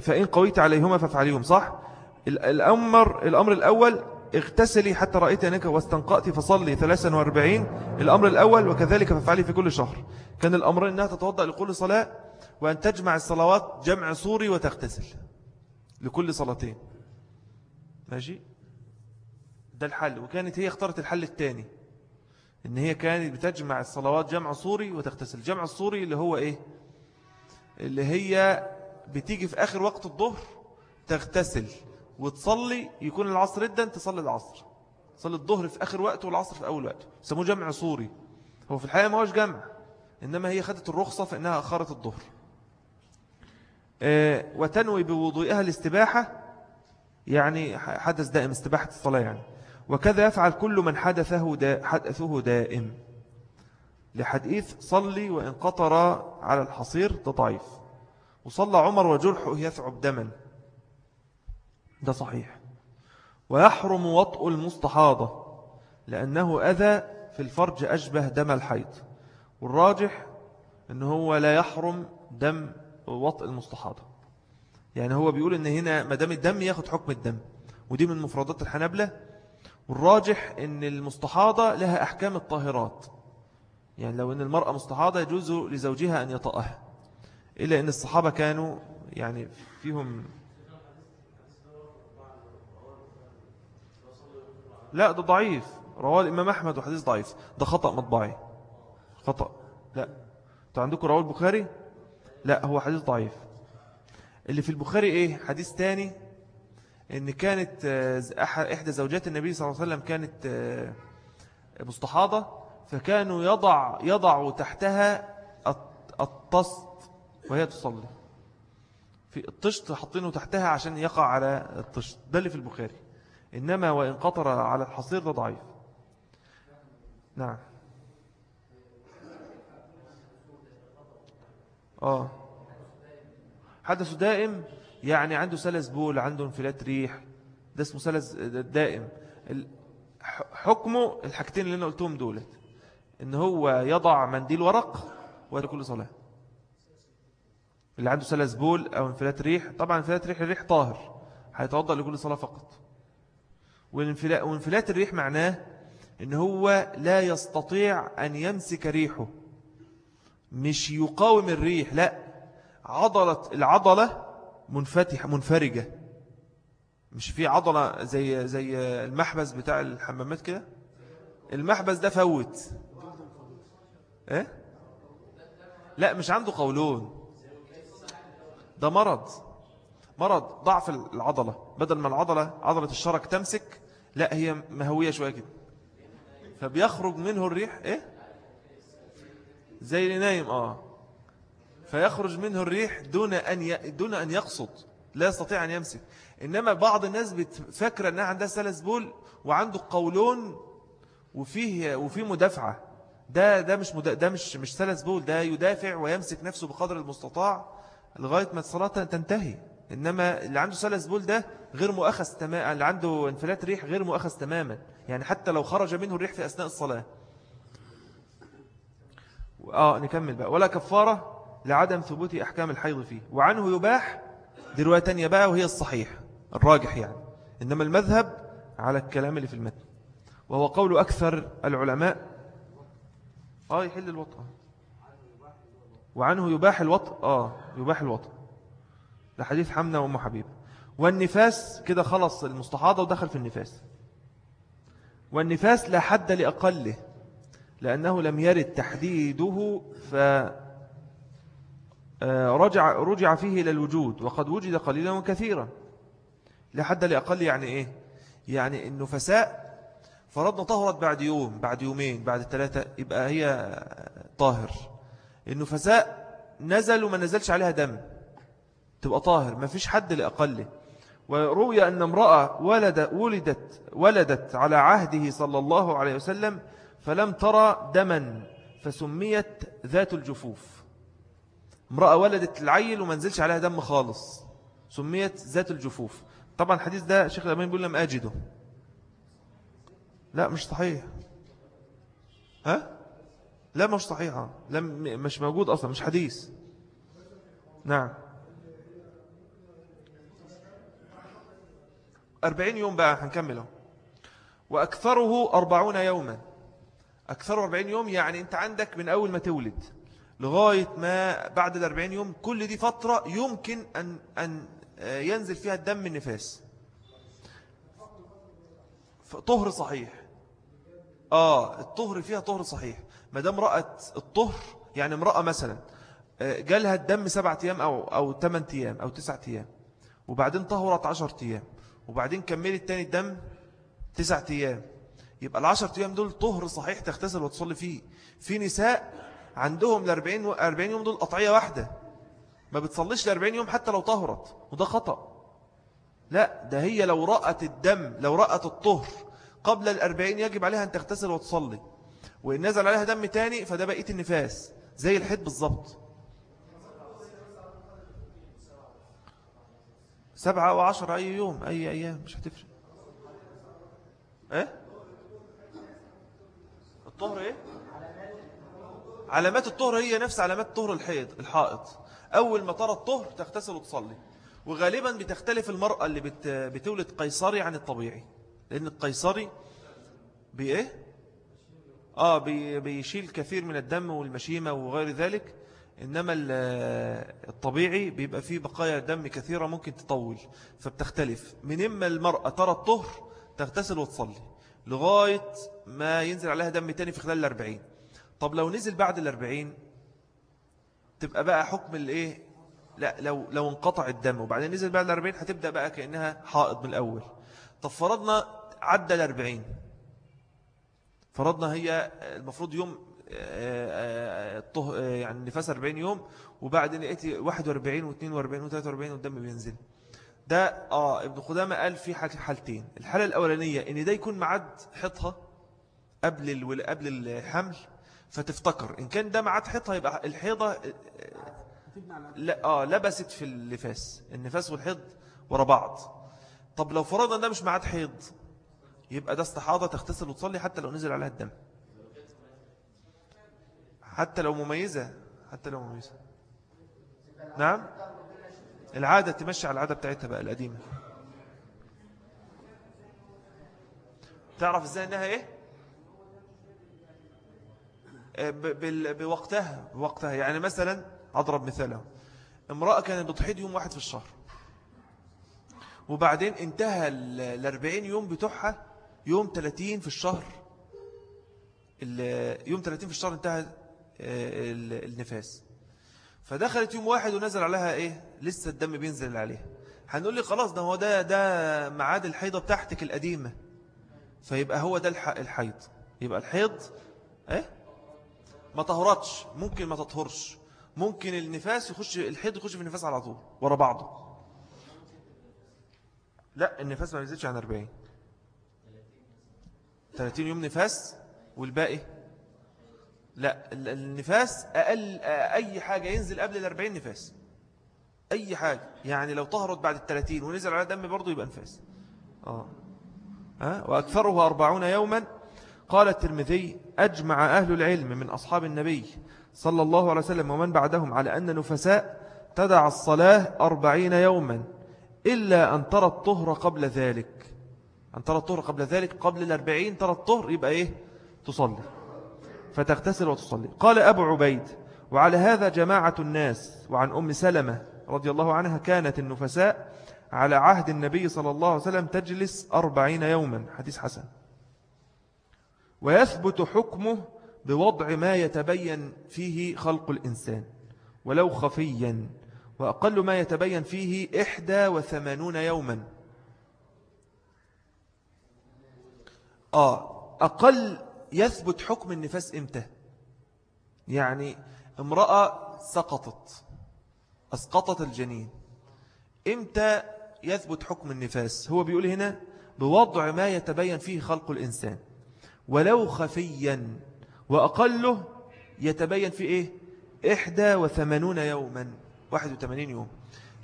فإن قويت عليهما فافعليهم صح؟ الأمر, الأمر الأول اغتسلي حتى رأيت أنك واستنقأت فصلي 43 الأمر الأول وكذلك فافعلي في كل شهر. كان الأمر أنها تتوضأ لكل صلاة وأن تجمع الصلوات جمع صوري وتغتسل لكل صلاتين. ماشي؟ ده الحل. وكانت هي اختارت الحل الثاني إن هي كانت بتجمع الصلوات جمع صوري وتغتسل. جمع الصوري اللي هو إيه؟ اللي هي بتيجي في آخر وقت الظهر تغتسل وتصلي يكون العصر جدا تصلي العصر. تصلي الظهر في آخر وقت والعصر في أول وقت. سموه جمع صوري هو في الحقيقة ما هوش جمع إنما هي خدت الرخصة فإنها أخرت الظهر. آه، وتنوي بوضوئها الاستباحة يعني حدث دائم استباحة الصلاة يعني. وكذا يفعل كل من حدثه, دا حدثه دائم. لحديث صلي وإن قطر على الحصير ضعيف. وصلى عمر وجرحه يثعب دما. ده صحيح. ويحرم وطء المستحاضة لأنه أذى في الفرج أشبه دم الحيض. والراجح أنه هو لا يحرم دم وطء المستحاضة. يعني هو بيقول أن هنا مدام الدم ياخد حكم الدم ودي من مفردات الحنبلة والراجح أن المستحاضة لها أحكام الطاهرات. يعني لو أن المرأة مستحاضة يجوز لزوجها أن يطأها. إلا أن الصحابة كانوا يعني فيهم لا ده ضعيف. رواه الإمام أحمد وحديث ضعيف. ده خطأ مطبعي. خطأ. لا. أنتوا عندكم رواه البخاري؟ لا هو حديث ضعيف. اللي في البخاري إيه؟ حديث تاني إن كانت آه، إحدى زوجات النبي صلى الله عليه وسلم كانت آه، مستحاضة فكانوا يضع يضع تحتها الطست وهي تصلي. في الطشت حاطينه تحتها عشان يقع على الطشت. ده اللي في البخاري. إنما وإن قطر على الحصير ده ضعيف. نعم. آه. حدث دائم يعني عنده سلس بول عنده انفلات ريح. ده اسمه سلس دائم. حكمه الحاجتين اللي أنا قلتهم دولت. إن هو يضع منديل ورق وكل صلاة. اللي عنده سلس بول أو انفلات ريح طبعا انفلات ريح الريح طاهر هيتوضأ لكل صلاة فقط. وانفلات الريح معناه إن هو لا يستطيع أن يمسك ريحه. مش يقاوم الريح لا. عضلة العضلة منفتحة منفرجة. مش في عضلة زي زي المحبس بتاع الحمامات كده؟ المحبس ده فوت. إيه؟ لا مش عنده قولون. ده مرض. مرض ضعف العضلة. بدل ما العضلة عضلة الشرك تمسك لا هي مهوية شوية كده. فبيخرج منه الريح إيه؟ زي اللي نايم آه. فيخرج منه الريح دون أن ي... دون أن يقصد. لا يستطيع أن يمسك. إنما بعض الناس بتفكر أنها عندها سلس بول وعنده قولون وفيه وفيه مدافعة. ده ده مش مد... ده مش مش سلس بول ده يدافع ويمسك نفسه بقدر المستطاع. لغاية ما الصلاة تنتهي. إنما اللي عنده سلس بول ده غير مؤخذ تماما اللي عنده انفلات ريح غير مؤخذ تماما. يعني حتى لو خرج منه الريح في أثناء الصلاة. آه نكمل بقى. ولا كفارة لعدم ثبوت أحكام الحيض فيه. وعنه يباح دي رواية تانية بقى وهي الصحيح الراجح يعني. إنما المذهب على الكلام اللي في المتن. وهو قول أكثر العلماء. آه يحل الوطأ. وعنه يباح الوطأ آه يباح الوطأ لحديث حمنا وأم حبيب والنفاس كده خلص المستحاضة ودخل في النفاس. والنفاس لا حد لأقله لأنه لم يرد تحديده ف آه، رجع, رجع فيه إلى الوجود وقد وجد قليلا وكثيرا. لا حد لأقل يعني إيه؟ يعني النفساء فرضنا طهرت بعد يوم بعد يومين بعد ثلاثة يبقى هي طاهر. النفساء نزل وما نزلش عليها دم. تبقى طاهر ما فيش حد لأقله وروي أن امرأة ولد ولدت ولدت على عهده صلى الله عليه وسلم فلم ترى دما فسميت ذات الجفوف. امرأة ولدت العيل وما نزلش عليها دم خالص سميت ذات الجفوف. طبعا الحديث ده شيخ الأمين بيقول لم أجده. لا مش صحيح. ها؟ لا مش صحيحة لم مش موجود أصلا مش حديث. نعم. أربعين يوم بقى هنكمله وأكثره أربعون يوما. أكثره أربعين يوم يعني أنت عندك من أول ما تولد لغاية ما بعد الأربعين يوم كل دي فترة يمكن أن, أن ينزل فيها الدم النفاس. طهر صحيح. آه الطهر فيها طهر صحيح. ما دام رأت الطهر يعني امرأة مثلا آه، جالها الدم سبعة أيام أو, أو ثمان أيام أو تسعة أيام وبعدين طهرت عشر أيام وبعدين كملت تاني الدم تسعة أيام يبقى العشر أيام دول طهر صحيح تغتسل وتصلي فيه. في نساء عندهم الأربعين, أربعين يوم دول قطعية واحدة. ما بتصليش الأربعين يوم حتى لو طهرت وده خطأ. لا ده هي لو رأت الدم لو رأت الطهر قبل الأربعين يجب عليها أن تغتسل وتصلي. وإن نزل عليها دم تاني فده بقية النفاس. زي الحد بالضبط سبعة أو عشر أي يوم أي أيام مش هتفرق. إيه؟ الطهر إيه؟ علامات الطهر هي نفس علامات طهر الحيض الحائط. أول ما ترى الطهر تغتسل وتصلي. وغالبا بتختلف المرأة اللي بت بتولد قيصري عن الطبيعي. لأن القيصري بإيه؟ آه بي بيشيل كثير من الدم والمشيمة وغير ذلك إنما الطبيعي بيبقى فيه بقايا دم كثيرة ممكن تطول فبتختلف. من إما المرأة ترى الطهر تغتسل وتصلي لغاية ما ينزل عليها دم تاني في خلال الأربعين. طب لو نزل بعد الأربعين تبقى بقى حكم الإيه؟ لا لو لو انقطع الدم وبعدين نزل بعد الأربعين هتبدأ بقى كأنها حائض من الأول. طب فرضنا عدى الأربعين فرضنا هي المفروض يوم آه، آه، آه، يعني نفاس 40 يوم وبعدين لقيتي 41 و42 و43 والدم بينزل. ده آه ابن قدامة قال في حالتين. الحالة الأولانية إن ده يكون معد حطها قبل قبل الحمل فتفتكر. إن كان ده معاد حيطها يبقى الحيضة لا آه لبست في النفاس. النفاس والحيض ورا بعض. طب لو فرضنا ده مش معاد حيض يبقى ده استحاضة تغتسل وتصلي حتى لو نزل عليها الدم. حتى لو مميزة حتى لو مميزة. نعم؟ العادة تمشي على العادة بتاعتها بقى القديمة. تعرف إزاي انها إيه؟ بوقتها بوقتها. يعني مثلا أضرب مثاله امرأة كانت بتحيد يوم واحد في الشهر. وبعدين انتهى الأربعين يوم بتوعها يوم 30 في الشهر يوم 30 في الشهر انتهى آه، النفاس. فدخلت يوم واحد ونزل عليها إيه؟ لسه الدم بينزل عليها. هنقول لي خلاص ده هو ده ده معاد الحيضة بتاعتك القديمة. فيبقى هو ده الحيض. يبقى الحيض إيه؟ ما طهرتش. ممكن ما تطهرش. ممكن النفاس يخش الحيض يخش في النفاس على طول ورا بعضه. لا النفاس ما يزيدش عن 40 30 يوم نفاس والباقي؟ لا النفاس أقل أي حاجة ينزل قبل الأربعين نفاس. أي حاجة. يعني لو طهرت بعد الثلاثين ونزل على دم برضو يبقى نفاس. آه. آه. وأكثره أربعون يوما. قال الترمذي أجمع أهل العلم من أصحاب النبي صلى الله عليه وسلم ومن بعدهم على أن نفساء تدع الصلاة أربعين يوما إلا أن ترى الطهر قبل ذلك. أن ترى الطهر قبل ذلك قبل الأربعين ترى الطهر يبقى إيه؟ تصلي. فتغتسل وتصلي. قال أبو عبيد وعلى هذا جماعة الناس وعن أم سلمة رضي الله عنها كانت النفساء على عهد النبي صلى الله عليه وسلم تجلس أربعين يوما. حديث حسن. ويثبت حكمه بوضع ما يتبين فيه خلق الإنسان ولو خفيا وأقل ما يتبين فيه إحدى وثمانون يوما. آه أقل يثبت حكم النفاس إمتى؟ يعني امرأة سقطت أسقطت الجنين إمتى يثبت حكم النفاس؟ هو بيقول هنا بوضع ما يتبين فيه خلق الإنسان. ولو خفيا وأقله يتبين في إيه؟ إحدى وثمانون يوما واحد وثمانين يوم.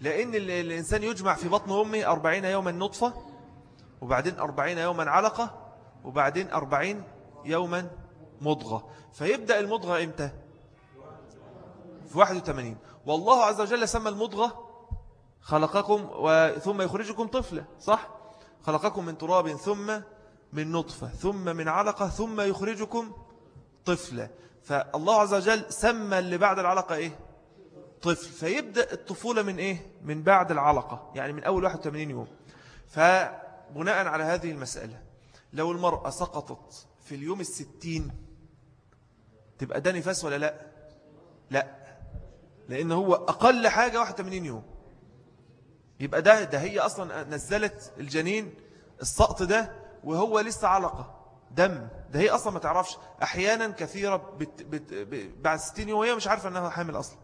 لأن الإنسان يجمع في بطن أمه أربعين يوما نطفة وبعدين أربعين يوما علقة وبعدين أربعين يوما مضغة. فيبدأ المضغة إمتى؟ في 81 والله عز وجل سمى المضغة خلقكم ثم يخرجكم طفلة صح؟ خلقكم من تراب ثم من نطفة ثم من علقة ثم يخرجكم طفلة فالله عز وجل سمى اللي بعد العلقة إيه؟ طفل. فيبدأ الطفولة من إيه؟ من بعد العلقة يعني من أول 81 يوم. فبناء على هذه المسألة لو المرأة سقطت في اليوم الستين تبقى ده نفاس ولا لا؟ لا. لأن هو أقل حاجة 81 يوم يبقى ده ده هي أصلا نزلت الجنين السقط ده وهو لسه علقة دم. ده هي أصلا ما تعرفش. أحيانا كثيرة بت بت بعد 60 يوم وهي مش عارفة أنها حامل أصلا.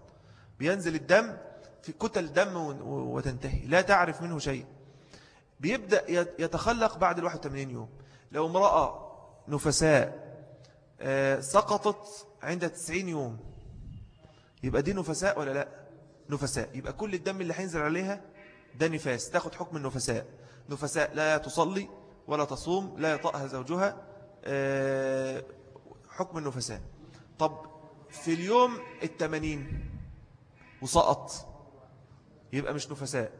بينزل الدم في كتل دم وتنتهي. لا تعرف منه شيء. بيبدأ يتخلق بعد ال 81 يوم. لو امرأة نفساء آه، سقطت عند 90 يوم يبقى دي نفساء ولا لا؟ نفساء. يبقى كل الدم اللي هينزل عليها ده نفاس تاخد حكم النفساء. نفساء لا تصلي ولا تصوم لا يطأها زوجها آه، حكم النفساء. طب في اليوم التمانين وسقط يبقى مش نفساء.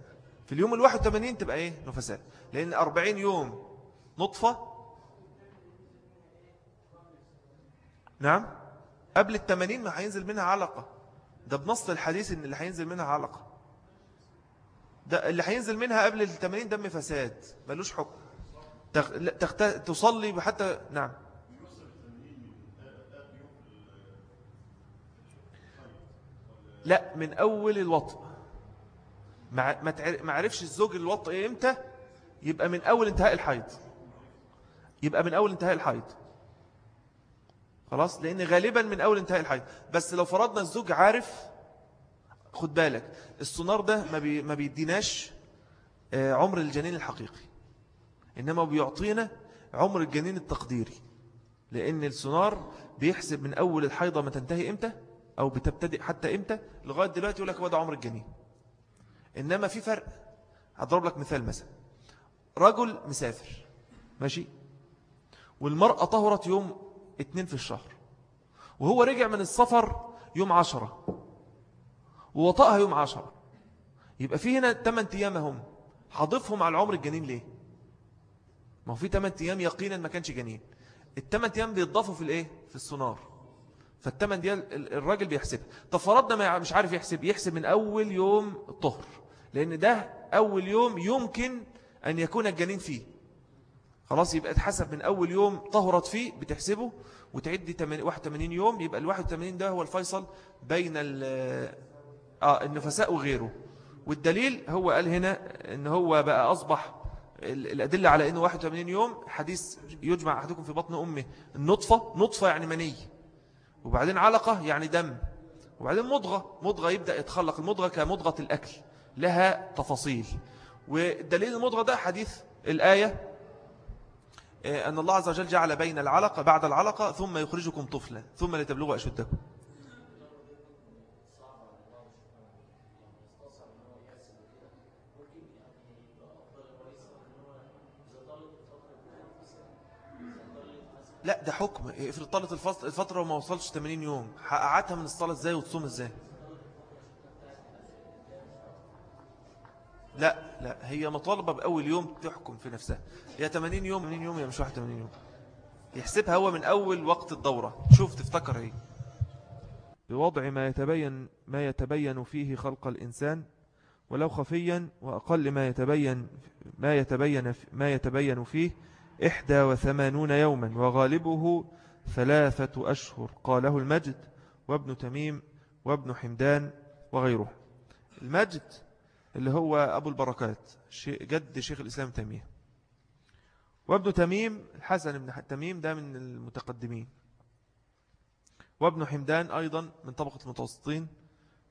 في اليوم الواحد وثمانين تبقى إيه؟ نفساء. لأن أربعين يوم نطفة نعم. قبل التمانين ما هينزل منها علقة. ده بنص الحديث إن اللي هينزل منها علقة. ده اللي هينزل منها قبل التمانين دم فساد. ملوش حكم. تخت... تصلي حتى نعم. لا من أول الوطء. ما عرفش الزوج الوطء إمتى؟ يبقى من أول انتهاء الحيض. يبقى من أول انتهاء الحيض. خلاص؟ لأن غالبا من أول انتهاء الحيض بس لو فرضنا الزوج عارف خد بالك السونار ده ما, بي ما بيديناش آه، عمر الجنين الحقيقي. إنما بيعطينا عمر الجنين التقديري. لأن السونار بيحسب من أول الحيضة ما تنتهي إمتى؟ أو بتبتدئ حتى إمتى؟ لغاية دلوقتي يقول لك هو ده عمر الجنين. إنما في فرق. هضرب لك مثال مثلا. رجل مسافر ماشي؟ والمرأة طهرت يوم اتنين في الشهر. وهو رجع من السفر يوم عشرة. ووطأها يوم عشرة. يبقى في هنا 8 أيام هم. حضفهم على العمر الجنين ليه؟ ما هو في 8 أيام يقينا ما كانش جنين. الثمان أيام بيتضافوا في الإيه؟ في السونار. فالثمان ديال الراجل بيحسبها. طب فرضنا ما مش عارف يحسب يحسب من أول يوم الطهر لأن ده أول يوم يمكن أن يكون الجنين فيه. خلاص يبقى اتحسب من أول يوم طهرت فيه بتحسبه وتعدي 81 يوم يبقى ال 81 ده هو الفيصل بين آه النفساء وغيره. والدليل هو قال هنا إن هو بقى أصبح الأدلة على أنه 81 يوم حديث يجمع أحدكم في بطن أمه النطفة نطفة يعني مني. وبعدين علقة يعني دم. وبعدين مضغة مضغة يبدأ يتخلق المضغة كمضغة الأكل لها تفاصيل. والدليل المضغة ده حديث الآية أن الله عز وجل جعل بين العلقة بعد العلقة ثم يخرجكم طفلا ثم لتبلغوا أشدكم. لا ده حكم. افرض طالت الفترة وما وصلش 80 يوم قعدتها من الصلاة إزاي وتصوم إزاي؟ لا لا هي مطالبة بأول يوم تحكم في نفسها. هي 80 يوم 80 يوم هي مش 81 يوم. يحسبها هو من أول وقت الدورة. شوف تفتكر هي بوضع ما يتبين ما يتبين فيه خلق الإنسان ولو خفيا وأقل ما يتبين ما يتبين ما يتبين فيه إحدى وثمانون يوما وغالبه ثلاثة أشهر قاله المجد وابن تميم وابن حمدان وغيره. المجد اللي هو أبو البركات جد شيخ الإسلام تيمية. وابن تميم الحسن بن تميم ده من المتقدمين. وابن حمدان أيضا من طبقة المتوسطين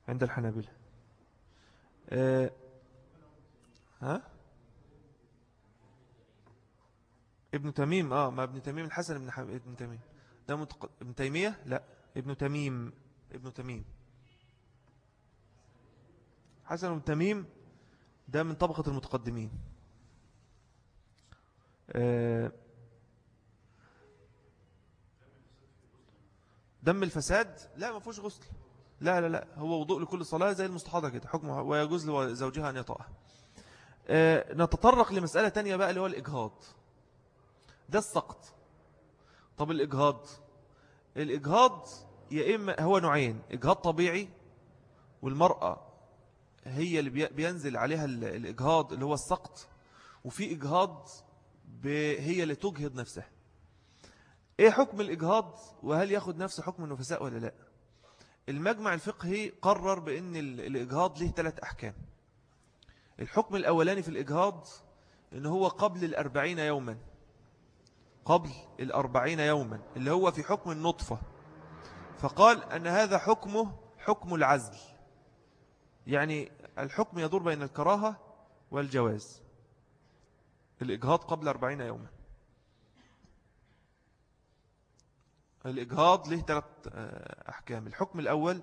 عند الحنابلة. أه ها؟ ابن تميم آه ما ابن تميم الحسن ابن, ابن تميم. ده متق... ابن تيمية؟ لا ابن تميم ابن تميم. حسن بن تميم ده من طبقة المتقدمين. آه، دم الفساد؟ لا ما فيهوش غسل. لا لا لا هو وضوء لكل صلاة زي المستحاضة كده حكمه ويجوز لزوجها أن يطأها. آه، نتطرق لمسألة تانية بقى اللي هو الإجهاض. ده السقط. طب الإجهاض؟ الإجهاض يا إما هو نوعين إجهاض طبيعي والمرأة هي اللي بينزل عليها الإجهاض اللي هو السقط. وفي إجهاض هي اللي تجهض نفسها. إيه حكم الإجهاض؟ وهل ياخد نفس حكم النفساء ولا لا؟ المجمع الفقهي قرر بأن الإجهاض له ثلاث أحكام. الحكم الأولاني في الإجهاض إن هو قبل الأربعين يوما. قبل الأربعين يوما اللي هو في حكم النطفة. فقال أن هذا حكمه حكم العزل. يعني الحكم يدور بين الكراهة والجواز. الإجهاض قبل أربعين يوما. الإجهاض له ثلاث آه، أحكام. الحكم الأول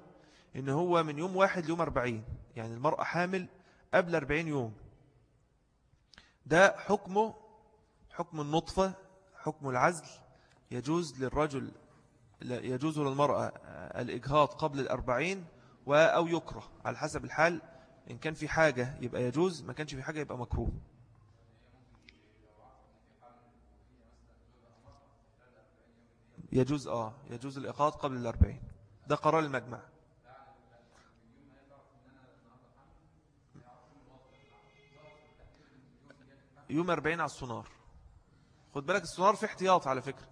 إن هو من يوم واحد ليوم أربعين. يعني المرأة حامل قبل أربعين يوم. ده حكمه حكم النطفة حكم العزل. يجوز للرجل يجوز للمرأة الإجهاض قبل الأربعين أو يكره. على حسب الحال إن كان في حاجة يبقى يجوز ما كانش في حاجة يبقى مكروه. يجوز آه يجوز الإقاط قبل الأربعين. ده قرار المجمع. يوم أربعين على السونار. خد بالك السونار فيه احتياط على فكرة.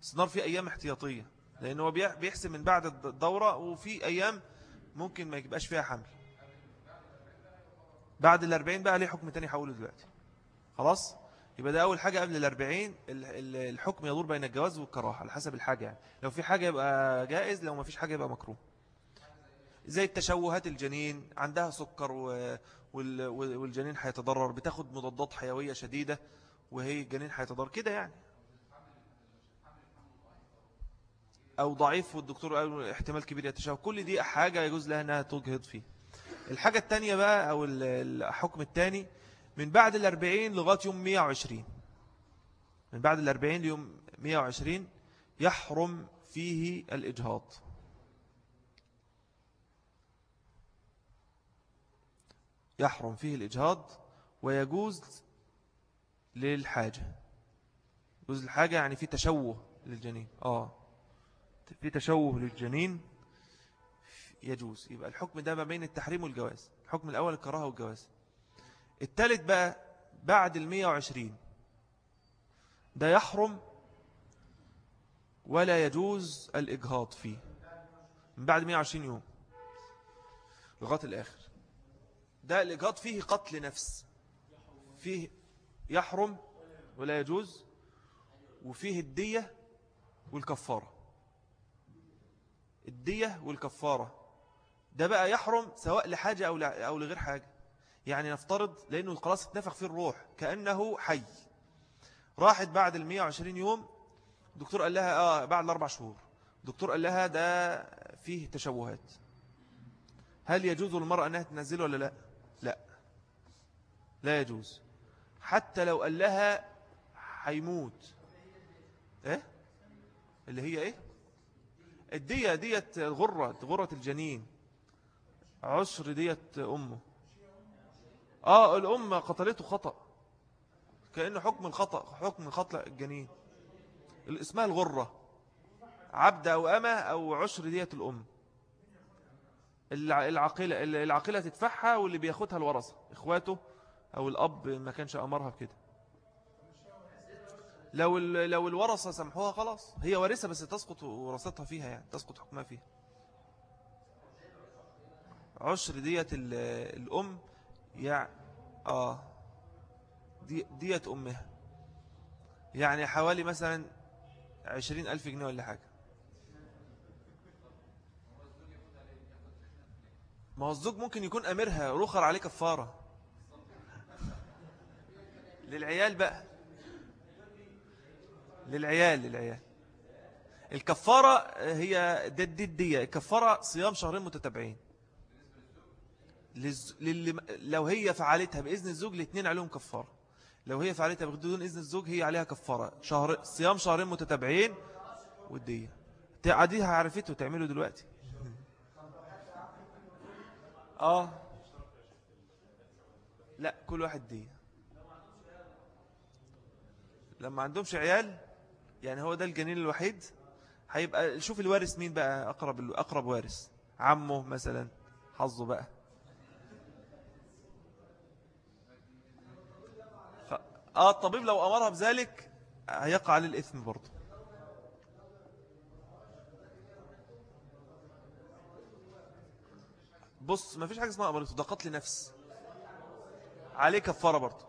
السونار فيه أيام احتياطية. لأنه بيحسب من بعد الدورة وفي أيام ممكن ما يبقاش فيها حمل. بعد الأربعين بقى ليه حكم تاني حوله دلوقتي؟ خلاص؟ يبقى ده أول حاجة قبل الأربعين الحكم يدور بين الجواز والكراهة على حسب الحاجة يعني. لو في حاجة يبقى جائز لو ما فيش حاجة يبقى مكروه. زي التشوهات الجنين عندها سكر والجنين هيتضرر بتاخد مضادات حيوية شديدة وهي الجنين هيتضرر كده يعني. أو ضعيف والدكتور قال احتمال كبير يتشوه كل دي حاجة يجوز لها أنها تجهض فيه. الحاجة التانية بقى أو الحكم التاني من بعد الأربعين لغاية يوم 120 من بعد الأربعين ليوم 120 يحرم فيه الإجهاض. يحرم فيه الإجهاض ويجوز للحاجة. يجوز الحاجة يعني في تشوه للجنين. آه. في تشوه للجنين يجوز. يبقى الحكم ده ما بين التحريم والجواز. الحكم الأول الكراهة والجواز. الثالث بقى بعد المية وعشرين. ده يحرم ولا يجوز الإجهاض فيه. من بعد 120 يوم. لغاية الآخر. ده الإجهاض فيه قتل نفس. فيه يحرم ولا يجوز وفيه الدية والكفارة. الدية والكفارة. ده بقى يحرم سواء لحاجة أو أو لغير حاجة. يعني نفترض لأنه خلاص اتنفخ فيه الروح كأنه حي. راحت بعد ال 120 يوم الدكتور قال لها آه بعد الأربع شهور. الدكتور قال لها ده فيه تشوهات. هل يجوز للمرأة أنها تنزله ولا لا؟ لا. لا يجوز. حتى لو قال لها هيموت. إيه؟ اللي هي إيه؟ الدية دية غرة غرة الجنين. عشر دية أمه. آه الأم قتلته خطأ. كأنه حكم الخطأ حكم خطأ الجنين. اسمها الغرة. عبد أو أمة أو عشر دية الأم. العقيلة العقيلة تدفعها واللي بياخدها الورثة. إخواته أو الأب ما كانش أمرها بكده. لو لو الورثة سمحوها خلاص. هي وارثة بس تسقط ورثتها فيها يعني تسقط حكمها فيها. عشر دية الأم يعني آه دي دية أمها. يعني حوالي مثلا عشرين ألف جنيه ولا حاجة. ما هو الزوج ممكن يكون أمرها رخر عليه كفارة. للعيال بقى. للعيال للعيال. الكفارة هي دي الدية الكفارة صيام شهرين متتابعين. للي لو هي فعلتها بإذن الزوج الاثنين عليهم كفارة. لو هي فعلتها بدون إذن الزوج هي عليها كفارة. شهر صيام شهرين متتابعين والدية تعديها عرفته تعمله دلوقتي. آه. لا كل واحد دية. لما عندهمش عيال يعني هو ده الجنين الوحيد. هيبقى شوف الوارث مين بقى أقرب أقرب وارث. عمه مثلا حظه بقى. آه الطبيب لو أمرها بذلك هيقع على الإثم برضه. بص ما فيش حاجة اسمها أمرته ده قتل نفس. عليه كفارة برضه.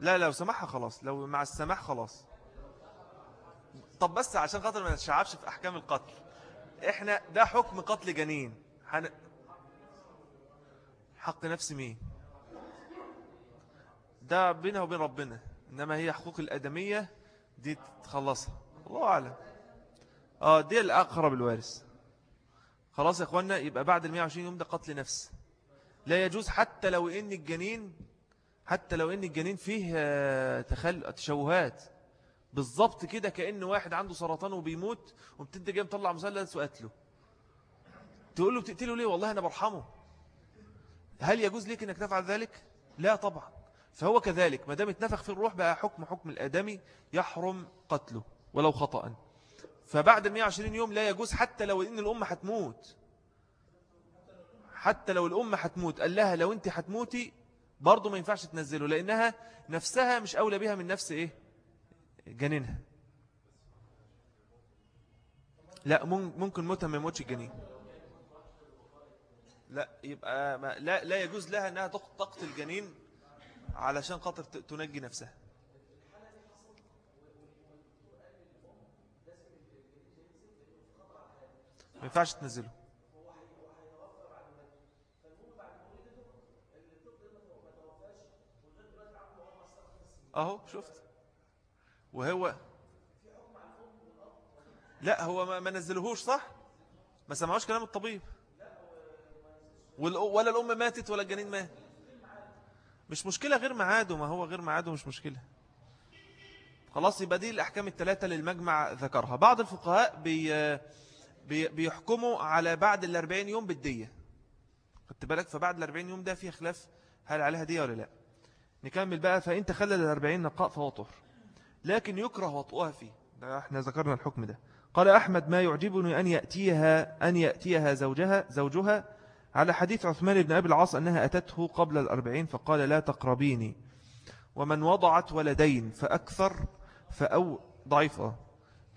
لا لو سمحها خلاص لو مع السماح خلاص. طب بس عشان خاطر ما نتشعبش في أحكام القتل إحنا ده حكم قتل جنين. حن... حق نفس مين؟ ده بينها وبين ربنا إنما هي حقوق الأدمية دي تخلصها. الله أعلم. آه دي الأقرب الوارث. خلاص يا أخوانا يبقى بعد ال 120 يوم ده قتل نفس. لا يجوز حتى لو إن الجنين حتى لو إن الجنين فيه آه، تخل... تشوهات. بالضبط كده كأن واحد عنده سرطان وبيموت وبتنت جاي مطلع مثلث وقتله. تقول له بتقتله ليه؟ والله أنا برحمه. هل يجوز ليك أنك تفعل ذلك؟ لا طبعا. فهو كذلك ما دام اتنفخ في الروح بقى حكم حكم الآدمي يحرم قتله ولو خطأ. فبعد 120 يوم لا يجوز حتى لو إن الأم هتموت. حتى لو الأم هتموت. قال لها لو أنت هتموتي برضه ما ينفعش تنزله لأنها نفسها مش أولى بها من نفس إيه؟ جنينها لا ممكن موتها ما يموتش الجنين. لا يبقى ما لا لا يجوز لها أنها تقتل الجنين علشان خاطر تنجي نفسها. ما ينفعش تنزله. أهو شفت؟ وهو لا هو ما نزلهوش صح؟ ما سمعوش كلام الطبيب. ولا الأم ماتت ولا الجنين مات. مش مشكلة غير معاده ما هو غير معاده مش مشكلة. خلاص يبقى دي الأحكام الثلاثة للمجمع ذكرها. بعض الفقهاء بي بي بيحكموا على بعد الأربعين يوم بالدية. خدت بالك؟ فبعد الأربعين يوم ده فيه خلاف هل عليها دية ولا لا. نكمل بقى فإن تخلل الأربعين نقاء فهو طهر. لكن يكره وطؤها فيه. إحنا ذكرنا الحكم ده. قال أحمد ما يعجبني أن يأتيها أن يأتيها زوجها زوجها على حديث عثمان بن أبي العاص أنها أتته قبل الأربعين فقال لا تقربيني. ومن وضعت ولدين فأكثر فأو ضعيفة.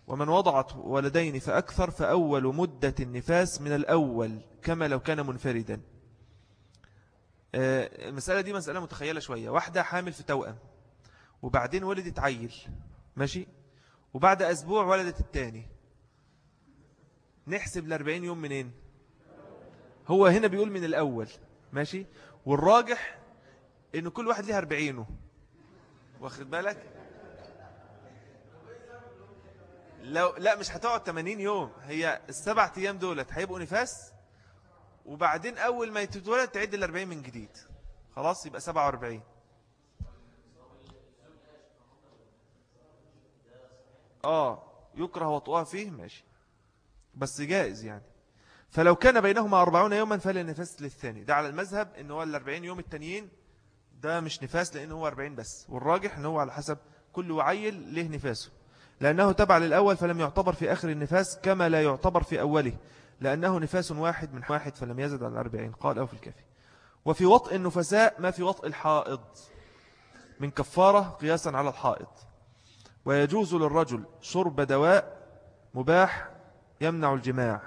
ومن وضعت ولدين فأكثر فأول مدة النفاس من الأول كما لو كان منفردا. آه، المسألة دي مسألة متخيلة شوية. واحدة حامل في توأم. وبعدين ولدت عيل. ماشي؟ وبعد أسبوع ولدت التاني. نحسب الأربعين يوم منين؟ هو هنا بيقول من الأول. ماشي؟ والراجح إن كل واحد ليها أربعينه. واخد بالك؟ لو لا مش هتقعد 80 يوم. هي السبع أيام دولت. هيبقوا نفاس؟ وبعدين أول ما يتولد تعد الأربعين من جديد. خلاص؟ يبقى 47 آه يكره وطؤها فيه ماشي. بس جائز يعني. فلو كان بينهما أربعون يوما فلا نفاس للثاني. ده على المذهب إن هو الأربعين يوم التانيين ده مش نفاس لأنه هو أربعين بس. والراجح إن هو على حسب كل وعيل له نفاسه. لأنه تبع للأول فلم يعتبر في آخر النفاس كما لا يعتبر في أوله. لأنه نفاس واحد من واحد فلم يزد على الأربعين. قال أو في الكافي. وفي وطء النفساء ما في وطء الحائض. من كفارة قياسا على الحائض. ويجوز للرجل شرب دواء مباح يمنع الجماع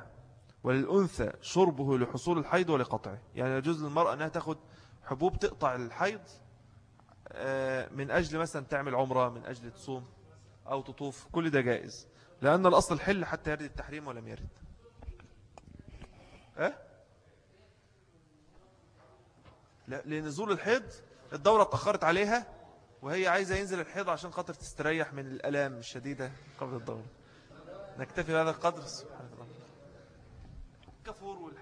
وللأنثى شربه لحصول الحيض ولقطعه. يعني يجوز للمرأة أنها تأخذ حبوب تقطع الحيض آه، من أجل مثلا تعمل عمرة من أجل تصوم أو تطوف كل ده جائز. لأن الأصل الحل حتى يرد التحريم ولم يرد. أه؟ لنزول الحيض الدورة اتأخرت عليها وهي عايزة ينزل الحيض عشان خاطر تستريح من الألام الشديدة قبل الدورة نكتفي بهذا القدر. سبحان الله كفور اللي